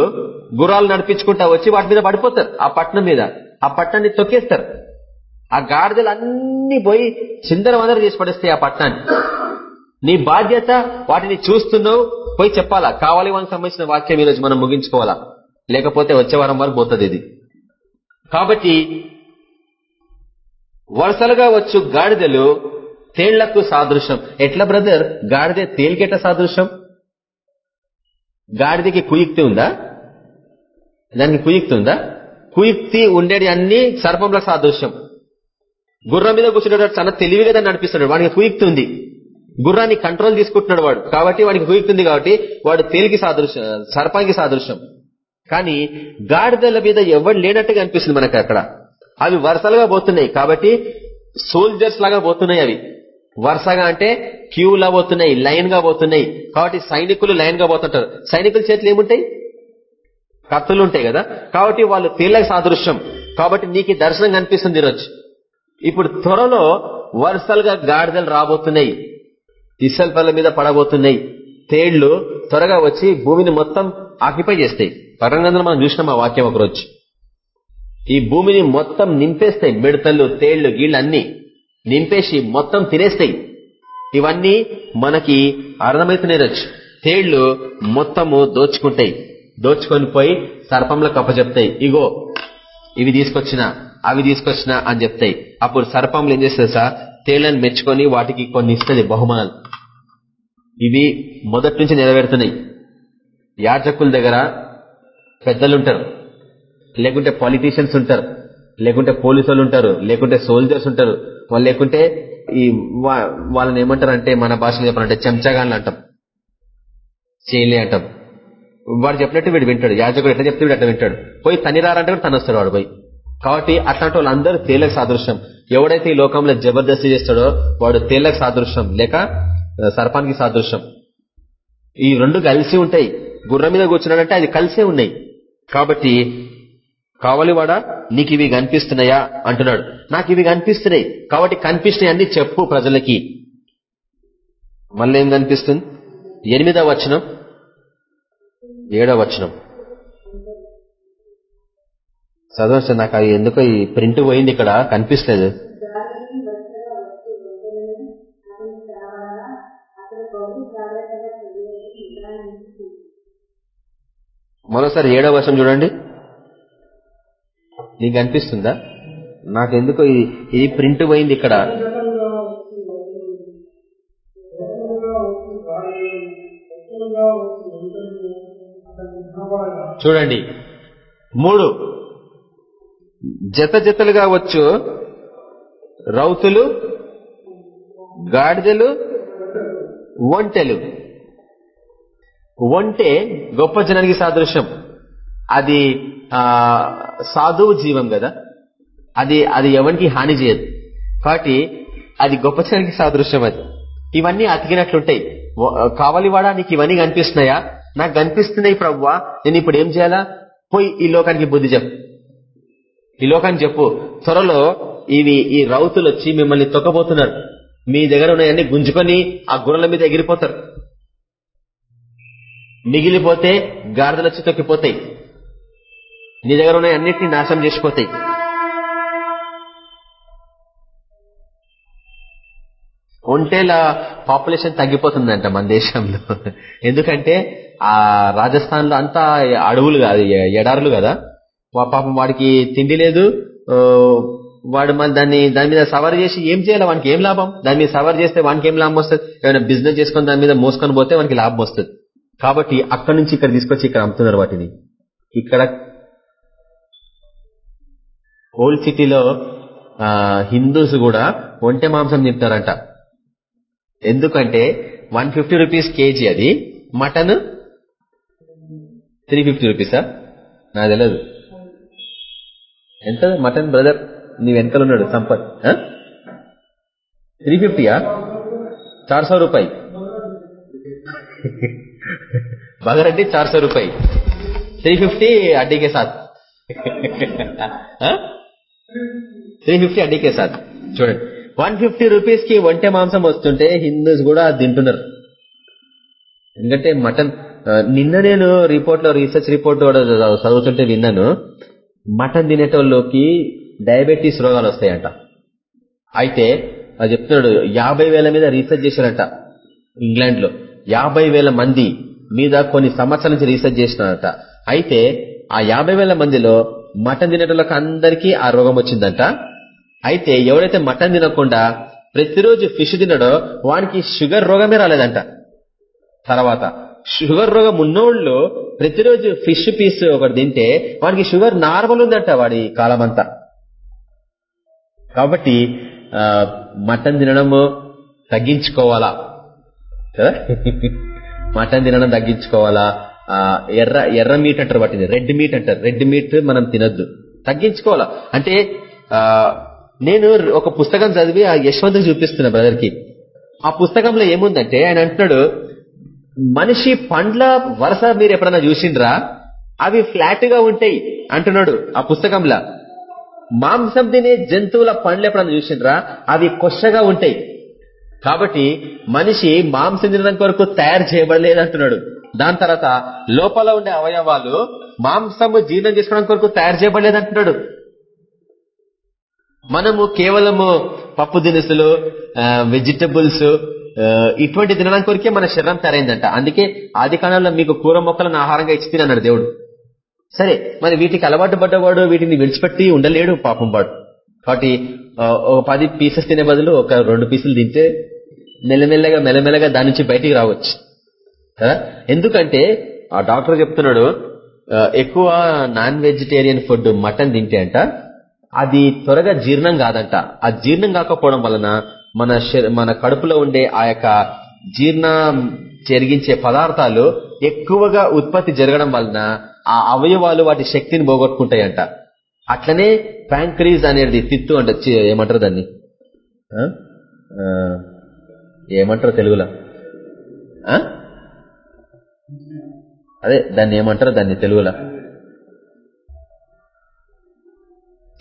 [SPEAKER 2] గుర్రాలు నడిపించుకుంటా వచ్చి వాటి మీద పడిపోతారు ఆ పట్నం మీద. ఆ పట్టణాన్ని తొక్కేస్తారు. ఆ గాడిదలు అన్ని పోయి చిందర వందర చేసి పడేస్తాయి ఆ పట్టణాన్ని నీ బాధ్యత వాటిని చూస్తున్నావు పోయి చెప్పాలా? కావాలి వాళ్ళకి సంబంధించిన వాక్యం ఈరోజు మనం ముగించుకోవాలా? లేకపోతే వచ్చే వారం వరకు పోతుంది ఇది. కాబట్టి వరుసలుగా వచ్చు గాడిదలు తేళ్ళకు సాదృశ్యం. ఎట్లా బ్రదర్? గాడిద తేలికెట్ల సాదృశ్యం? గాడిదకి కుయుక్తి ఉందా? దానికి కుయుక్తి ఉందా? కుయుక్తి ఉండేది అన్ని సర్పంల సాదృశ్యం. గుర్రం మీద కూర్చునేవాడు చాలా తెలివిగా దాన్ని నడిపిస్తున్నాడు వాడికి కుయుక్తి ఉంది. గుర్రాన్ని కంట్రోల్ తీసుకుంటున్నాడు వాడు. కాబట్టి వాడికి కుయుక్తి ఉంది కాబట్టి వాడు తేలికి సాదృశ్యం సర్పానికి సాదృశ్యం. కానీ గాడిదల మీద ఎవరు లేనట్టుగా అనిపిస్తుంది మనకు అక్కడ. అవి వరుసలుగా పోతున్నాయి. కాబట్టి సోల్జర్స్ లాగా పోతున్నాయి అవి. వరుసగా అంటే క్యూలా పోతున్నాయి లైన్గా పోతున్నాయి. కాబట్టి సైనికులు లైన్గా పోతుంటారు. సైనికుల చేతులు ఏముంటాయి? కత్తులు ఉంటాయి కదా. కాబట్టి వాళ్ళు తేళ్ళకు సాదృశ్యం. కాబట్టి నీకు దర్శనం కనిపిస్తుంది ఈరోజు. ఇప్పుడు త్వరలో వరుసలుగా గాడిదలు రాబోతున్నాయి. ఇసల్పల్ల మీద పడబోతున్నాయి. తేళ్ళు త్వరగా వచ్చి భూమిని మొత్తం ఆక్యుపై చేస్తాయి. పరంగంలో మనం చూసినాం ఆ వాక్యం ఒకరోజు. ఈ భూమిని మొత్తం నింపేస్తాయి. మిడతలు తేళ్ళు గీళ్ళు అన్ని నింపేసి మొత్తం తినేస్తాయి. ఇవన్నీ మనకి అర్థమవుతున్నాయి తేళ్ళు మొత్తము దోచుకుంటాయి. దోచుకొని పోయి సర్పంలో కప్పచెప్తాయి ఇగో ఇవి తీసుకొచ్చిన అవి తీసుకొచ్చిన అని చెప్తాయి. అప్పుడు సర్పంలు ఏం చేస్తుంది సార్? తేళ్ళను మెచ్చుకొని వాటికి కొన్ని ఇస్తుంది బహుమానాలు. ఇవి మొదటి నుంచి నెరవేరుతున్నాయి. యాచకుల దగ్గర పెద్దలుంటారు. లేకుంటే పాలిటీషియన్స్ ఉంటారు. లేకుంటే పోలీసు వాళ్ళు ఉంటారు. లేకుంటే సోల్జర్స్ ఉంటారు. వాళ్ళు లేకుంటే ఈ వాళ్ళని ఏమంటారు అంటే మన భాషలో చెప్పాలంటే చెంచగాన్లు అంటాం. చేయలే అంటాం. వాడు చెప్పినట్టు వీడు వింటాడు. యాజకుడు ఎట్లా చెప్తే వీడు అట్లా వింటాడు. పోయి తనిరారంటే కూడా తను వస్తాడు వాడు పోయి. కాబట్టి అట్లాంటి వాళ్ళందరూ తేలకు సాదృశ్యం. ఎవడైతే ఈ లోకంలో జబర్దస్తి చేస్తాడో వాడు తేలకు సాదృశ్యం. లేక సర్పానికి సాదృశ్యం. ఈ రెండు కలిసి ఉంటాయి. గుర్రం మీద కూర్చున్నాడంటే అది కలిసే ఉన్నాయి. కాబట్టి కావలివాడా నీకు ఇవి కనిపిస్తున్నాయా? అంటున్నాడు. నాకు ఇవి కనిపిస్తున్నాయి. కాబట్టి కనిపిస్తున్నాయి చెప్పు ప్రజలకి. మళ్ళీ ఏం కనిపిస్తుంది? ఎనిమిదవ వచనం. ఏడవ వచనం. చదవచ్చు నాకు అది ఎందుకో ఈ ప్రింట్ పోయింది ఇక్కడ కనిపిస్తలేదు. మరోసారి ఏడవ వర్షం చూడండి. నీకు అనిపిస్తుందా? నాకెందుకో ఇది ఇది ప్రింట్ పోయింది ఇక్కడ. చూడండి. మూడు. జత జతలుగా వచ్చు రౌతులు గాడిదలు ఒంటెలు. ఒంటే గొప్ప జనానికి సాదృశ్యం. అది ఆ సాధువు జీవం కదా. అది అది ఎవరికి హాని చేయదు. కాబట్టి అది గొప్ప జనానికి సాదృశ్యం అది. ఇవన్నీ అతికినట్లుంటాయి. కావలివాడా నీకు ఇవన్నీ కనిపిస్తున్నాయా? నాకు కనిపిస్తున్నాయి ప్రవ్వా. నేను ఇప్పుడు ఏం చేయాలా? పోయి ఈ లోకానికి బుద్ధి చెప్పు. ఈ లోకానికి చెప్పు. త్వరలో ఇవి ఈ రౌతులు వచ్చి మిమ్మల్ని తొక్కబోతున్నారు. మీ దగ్గర ఉన్నాయన్నీ గుంజుకొని ఆ గుర్రల మీద ఎగిరిపోతారు. మిగిలిపోతే గాడిదలు వచ్చి తొక్కిపోతాయి నీ దగ్గర ఉన్న అన్నిటినీ నాశనం చేసిపోతాయి. ఒంటేల పాపులేషన్ తగ్గిపోతుందంట మన దేశంలో. ఎందుకంటే ఆ రాజస్థాన్లో అంతా అడవులు కాదు ఎడారులు కదా. పాపం వాడికి తిండి లేదు వాడు మన దాన్ని దాని మీద సవర్ చేసి ఏం చేయాలి వానికి? ఏం లాభం? దాని మీద సవర్ చేస్తే వానికి ఏం లాభం వస్తుంది? ఏమైనా బిజినెస్ చేసుకొని దాని మీద మోసుకొని పోతే వానికి లాభం వస్తుంది. కాబట్టి అక్కడి నుంచి ఇక్కడ తీసుకొచ్చి ఇక్కడ అమ్ముతున్నారు వాటిని. ఇక్కడ ఓల్డ్ సిటీలో హిందూస్ కూడా ఒంటె మాంసం తింటారంట. ఎందుకంటే one fifty rupees K G అది. మటన్ త్రీ ఫిఫ్టీ రూపీసా? నాకు తెలియదు ఎంత? మటన్ బ్రదర్ నీ వెనకలు ఉన్నాడు? సంపత్ త్రీ ఫిఫ్టీయా? చార్ సో రూపాయి. బగరడ్డి చార్ సో రూపాయి. త్రీ ఫిఫ్టీ అడ్డీకే సార్. త్రీ ఫిఫ్టీ అడ్డీకే సార్. చూడండి. వన్ ఫిఫ్టీ రూపీస్కి ఒంటె మాంసం వస్తుంటే హిందూస్ కూడా తింటున్నారు. ఎందుకంటే మటన్ నిన్న నేను రిపోర్ట్లో రీసెర్చ్ రిపోర్ట్ కూడా చదువుతుంటే విన్నాను. మటన్ తినేటోళ్ళకి డయాబెటీస్ రోగాలు వస్తాయంట. అయితే అది చెప్తున్నాడు యాభై వేల మీద రీసెర్చ్ చేశారంట. ఇంగ్లాండ్లో యాభై వేల మంది మీద కొన్ని సంవత్సరాల నుంచి రీసెర్చ్ చేసినారట అయితే ఆ యాభై వేల మందిలో మటన్ తినేటోళ్ళకి అందరికీ ఆ రోగం వచ్చిందంట. అయితే ఎవరైతే మటన్ తినకుండా ప్రతిరోజు ఫిష్ తినడో వానికి షుగర్ రోగమే రాలేదంట. తర్వాత షుగర్ రోగం ఉన్నోళ్ళు ప్రతిరోజు ఫిష్ పీస్ ఒకటి తింటే వాడికి షుగర్ నార్మల్ ఉందంట వాడి కాలమంతా. కాబట్టి ఆ, మటన్ తినడము తగ్గించుకోవాలా? కదా? <laughs> మటన్ తినడం తగ్గించుకోవాలా? ఎర్ర ఎర్ర మీట్ అంటారు వాటిని. రెడ్ మీట్ అంటారు. రెడ్ మీట్ మనం తినొద్దు. తగ్గించుకోవాలా? అంటే నేను ఒక పుస్తకం చదివి ఆ యశ్వంత్ చూపిస్తున్నా బ్రదర్కి ఆ పుస్తకంలో ఏముందంటే ఆయన అంటున్నాడు మనిషి పండ్ల వరుస మీరు ఎప్పుడన్నా చూసిండ్రా? అవి ఫ్లాట్గా ఉంటాయి. అంటున్నాడు ఆ పుస్తకంలో. మాంసం తినే జంతువుల పండ్లు ఎప్పుడన్నా చూసిండ్రా? అవి కొచ్చగా ఉంటాయి. కాబట్టి మనిషి మాంసం తినడం కొరకు తయారు చేయబడలేదు అంటున్నాడు దాని తర్వాత లోపల ఉండే అవయవాలు మాంసము జీర్ణం చేసుకోవడం కొరకు తయారు చేయబడలేదు అంటున్నాడు మనము కేవలము పప్పు దినుసులు వెజిటబుల్స్ ఇటువంటి తినడం కొరికే మన శరీరం తయారైందంట. అందుకే ఆది కాలంలో మీకు కూర మొక్కలను ఆహారంగా ఇచ్చి తినన్నాడు దేవుడు. సరే మరి వీటికి అలవాటు పడ్డవాడు వీటిని విడిచిపెట్టి ఉండలేడు పాపం వాడు. కాబట్టి ఒక పది పీసెస్ తినే బదులు ఒక రెండు పీసులు తింటే మెల్లమెల్లగా మెల్లమెల్లగా దాని నుంచి బయటికి రావచ్చు. కదా ఎందుకంటే ఆ డాక్టర్ చెప్తున్నాడు ఎక్కువ నాన్ వెజిటేరియన్ ఫుడ్ మటన్ తింటే అంట అది త్వరగా జీర్ణం కాదంట. ఆ జీర్ణం కాకపోవడం వలన మన మన కడుపులో ఉండే ఆ యొక్క జీర్ణ జరిగించే పదార్థాలు ఎక్కువగా ఉత్పత్తి జరగడం వలన ఆ అవయవాలు వాటి శక్తిని పోగొట్టుకుంటాయంట. అట్లనే ప్యాంక్రీజ్ అనేది తిత్తు అంట ఏమంటారు దాన్ని? ఏమంటారు తెలుగులో? అదే దాన్ని ఏమంటారు దాన్ని తెలుగులో?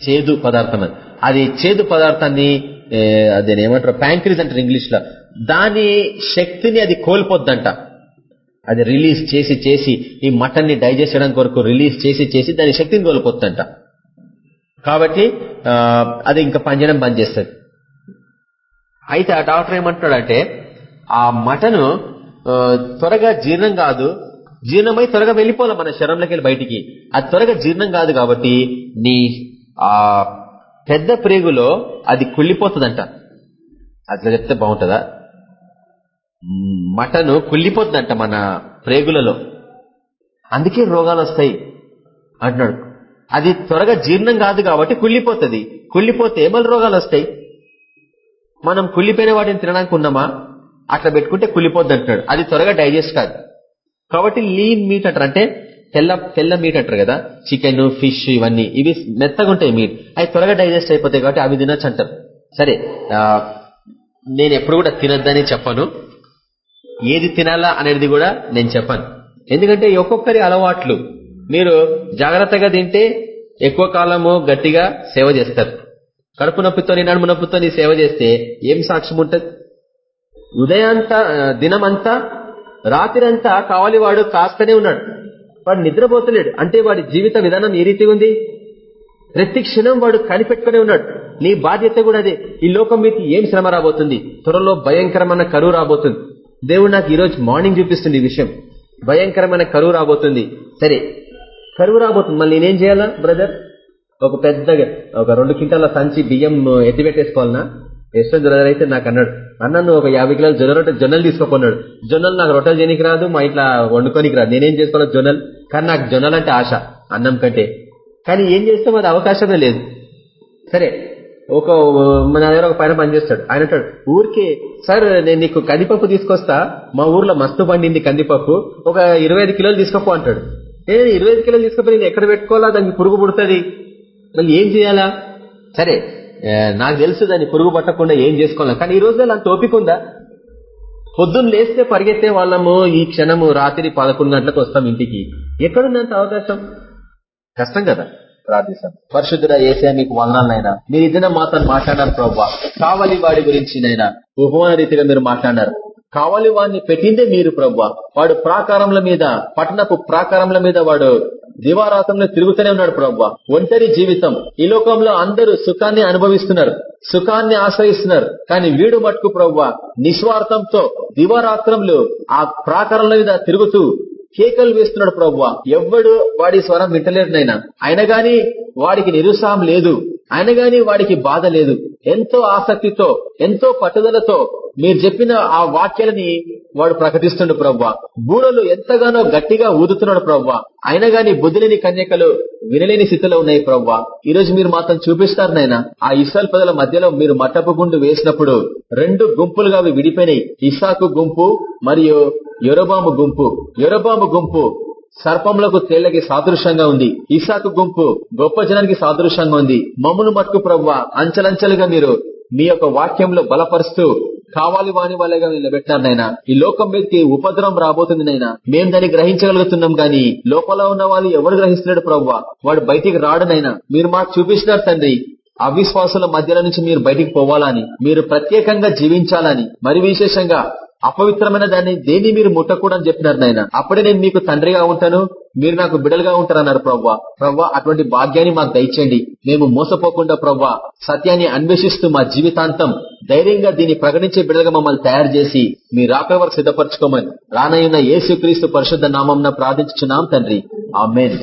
[SPEAKER 2] చేదు పదార్థం అది అది చేదు పదార్థాన్ని ఏ, ఏమంటారు? ప్యాంక్రీజ్ అంటారు ఇంగ్లీష్లో దాని శక్తిని అది కోల్పోద్దంట. అది రిలీజ్ చేసి చేసి ఈ మటన్ని డైజెస్ట్ చేయడానికి కొరకు రిలీజ్ చేసి చేసి దాని శక్తిని కోల్పోతుందంట. కాబట్టి అది ఇంకా పనిచేయడం బంద్ చేస్తుంది. అయితే ఆ డాక్టర్ ఏమంటున్నాడంటే ఆ మటను త్వరగా జీర్ణం కాదు జీర్ణమై త్వరగా వెళ్ళిపోవాలి మన శరీరంలోకి వెళ్ళి బయటికి. అది త్వరగా జీర్ణం కాదు కాబట్టి నీ ఆ పెద్ద ప్రేగులో అది కుళ్ళిపోతుందంట. అట్లా చెప్తే బాగుంటుందా? మటను కుళ్ళిపోతుందంట మన ప్రేగులలో. అందుకే రోగాలు వస్తాయి అంటున్నాడు. అది త్వరగా జీర్ణం కాదు కాబట్టి కుళ్ళిపోతుంది. కుళ్ళిపోతే మళ్ళీ రోగాలు వస్తాయి? మనం కుళ్ళిపోయిన వాటిని తినడానికి ఉన్నామా? అట్లా పెట్టుకుంటే కుళ్ళిపోద్ది అంటున్నాడు అది త్వరగా డైజెస్ట్ కాదు. కాబట్టి లీన్ మీట్ అంటారు. అంటే తెల్ల తెల్ల మీట్ అంటారు కదా? చికెన్ ఫిష్ ఇవన్నీ. ఇవి మెత్తగా ఉంటాయి మీట్. అవి త్వరగా డైజెస్ట్ అయిపోతాయి కాబట్టి అవి తినొచ్చు అంటారు. సరే నేను ఎప్పుడు కూడా తినొద్దని చెప్పను. ఏది తినాలా అనేది కూడా నేను చెప్పను. ఎందుకంటే ఒక్కొక్కరి అలవాట్లు మీరు జాగ్రత్తగా తింటే ఎక్కువ కాలము గట్టిగా సేవ చేస్తారు. కడుపు నొప్పితో నడుము నొప్పితో సేవ చేస్తే ఏం సాక్ష్యం ఉంటది? ఉదయంతా ఆ, దినమంతా రాత్రంతా కావాలి వాడు కాస్తనే ఉన్నాడు. వాడు నిద్రపోతలేడు. అంటే వాడి జీవిత విధానం ఏ రీతిగా ఉంది? ప్రతి క్షణం వాడు కనిపెట్టుకునే ఉన్నాడు. నీ బాధ్యత కూడా అదే. ఈ లోకం మీకు ఏం శ్రమ రాబోతుంది? త్వరలో భయంకరమైన కరువు రాబోతుంది. దేవుడు నాకు ఈరోజు మార్నింగ్ చూపిస్తుంది ఈ విషయం. భయంకరమైన కరువు రాబోతుంది. సరే కరువు రాబోతుంది. మళ్ళీ నేనేం చేయాలా బ్రదర్ ఒక పెద్దగా ఒక రెండు క్వింటాల సంచి బియ్యం ఎత్తిపెట్టేసుకోవాలనా యశ్వంత్ బ్రదర్ అయితే నాకు అన్నాడు. అన్న నువ్వు ఒక యాభై కిలోలు జొన్న రొట్టె జొన్నలు తీసుకోపోన్నాడు. జొన్నలు నాకు రొట్టెలు చేయనికి రాదు మా ఇంట్లో వండుకోనికి రాదు. నేనేం చేసుకోవాలి జొన్నలు? కానీ నాకు జొన్నలు అంటే ఆశ అన్నం కంటే. కానీ ఏం చేస్తాం అది అవకాశమే లేదు. సరే ఒక మన దగ్గర ఒక పైన పనిచేస్తాడు ఆయన అంటాడు ఊరికే సార్ నేను నీకు కందిపప్పు తీసుకొస్తా. మా ఊర్లో మస్తు పండింది కందిపప్పు. ఒక ఇరవై ఐదు కిలోలు తీసుకోపో అంటాడు. నేను ఇరవై ఐదు కిలోలు తీసుకుపోయి నేను ఎక్కడ పెట్టుకోవాలా దానికి పురుగు పుడుతుంది. మళ్ళీ ఏం చేయాలా? సరే నాకు తెలుసు దాన్ని పురుగు పట్టకుండా ఏం చేసుకోవాలా కానీ ఈ రోజు నాకు ఓపిక ఉందా? పొద్దున్న లేస్తే పరిగెత్తే వాళ్ళము ఈ క్షణము రాత్రి పదకొండు గంటలకు వస్తాం ఇంటికి. ఎక్కడున్నంత అవకాశం? కష్టం కదా ప్రార్థిస్తాం
[SPEAKER 1] పరిశుద్ధుడ ఏసే మీకు వందనాలైనా
[SPEAKER 2] మీరు ఇద్దరు మాతో మాట్లాడారు ప్రభావ కావలి వాడి గురించి నైనా ఉపమాన రీతిగా మీరు మాట్లాడారు. కావలి వాడిని పెట్టిందే మీరు ప్రవ్వా వాడు ప్రాకారముల మీద పట్టణపు ప్రాకారముల మీద వాడు దివారాతంలో తిరుగుతూనే ఉన్నాడు ప్రవ్వా ఒంటరి జీవితం. ఈ లోకంలో అందరూ సుఖాన్ని అనుభవిస్తున్నారు సుఖాన్ని ఆశ్రయిస్తున్నారు. కానీ వీడు మట్టుకు ప్రవ్వా నిస్వార్థంతో దివారాత్రంలో ఆ ప్రాకారంల మీద తిరుగుతూ కేకలు వేస్తున్నాడు ప్రవ్వా ఎవ్వడు వాడి స్వరం వింటలేడు నైనా అయినా గాని వాడికి నిరుత్సాహం లేదు. అయినా గాని వాడికి బాధ లేదు. ఎంతో ఆసక్తితో ఎంతో పట్టుదలతో మీరు చెప్పిన ఆ వాక్యాలని వాడు ప్రకటిస్తుండు ప్రవ్వా. బూడలు ఎంతగానో గట్టిగా ఊదుతున్నాడు ప్రవ్వా. అయినా గాని బుద్ధిలేని కన్యకలు వినలేని స్థితిలో ఉన్నాయి ప్రవ్వా. ఈ రోజు మీరు మాత్రం చూపిస్తారు నాయన ఆ ఇస్రాయల్ ప్రజల మధ్యలో మీరు మట్టపు గుండు వేసినప్పుడు రెండు గుంపులుగా అవి విడిపోయినాయి. ఇసాకు గుంపు మరియు యొరబాము గుంపు. యొరబాము గుంపు సర్పములకు తేళ్ళకి సాదృశ్యంగా ఉంది. ఇసాకు గుంపు గొప్ప జనానికి సాదృశ్యంగా ఉంది. మమ్మును మట్టుకు ప్రవ్వ అంచలంచలుగా మీరు మీ యొక్క వాక్యంలో బలపరుస్తూ కావాలి వాని వాళ్ళగా నిలబెట్టారు నైనా ఈ లోకం మీదకి ఉపద్రవం రాబోతుంది నైనా మేము దాన్ని గ్రహించగలుగుతున్నాం గాని లోపల ఉన్న వాళ్ళు ఎవరు గ్రహిస్తున్నాడు ప్రవ్వ వాడు బయటికి రాడునైనా మీరు మాకు చూపిస్తున్నారు తండ్రి అవిశ్వాసుల మధ్యలో నుంచి మీరు బయటికి పోవాలని మీరు ప్రత్యేకంగా జీవించాలని మరి విశేషంగా అపవిత్రమైన దాన్ని దేన్ని మీరు ముట్టకూడదని చెప్పినారు నాయన? అప్పుడే నేను మీకు తండ్రిగా ఉంటాను మీరు నాకు బిడలుగా ఉంటారన్నారు ప్రవ్వా. ప్రవ్వా అటువంటి భాగ్యాన్ని మాకు దయచేయండి. మేము మోసపోకుండా ప్రవ్వా సత్యాన్ని అన్వేషిస్తూ మా జీవితాంతం ధైర్యంగా దీన్ని ప్రకటించే బిడలుగా మమ్మల్ని తయారు చేసి మీ రాక వరకు సిద్ధపరచుకోమని రానయ్యున్న యేసుక్రీస్తు పరిశుద్ధ నామం ప్రార్థించున్నాం తండ్రి. ఆమెన్.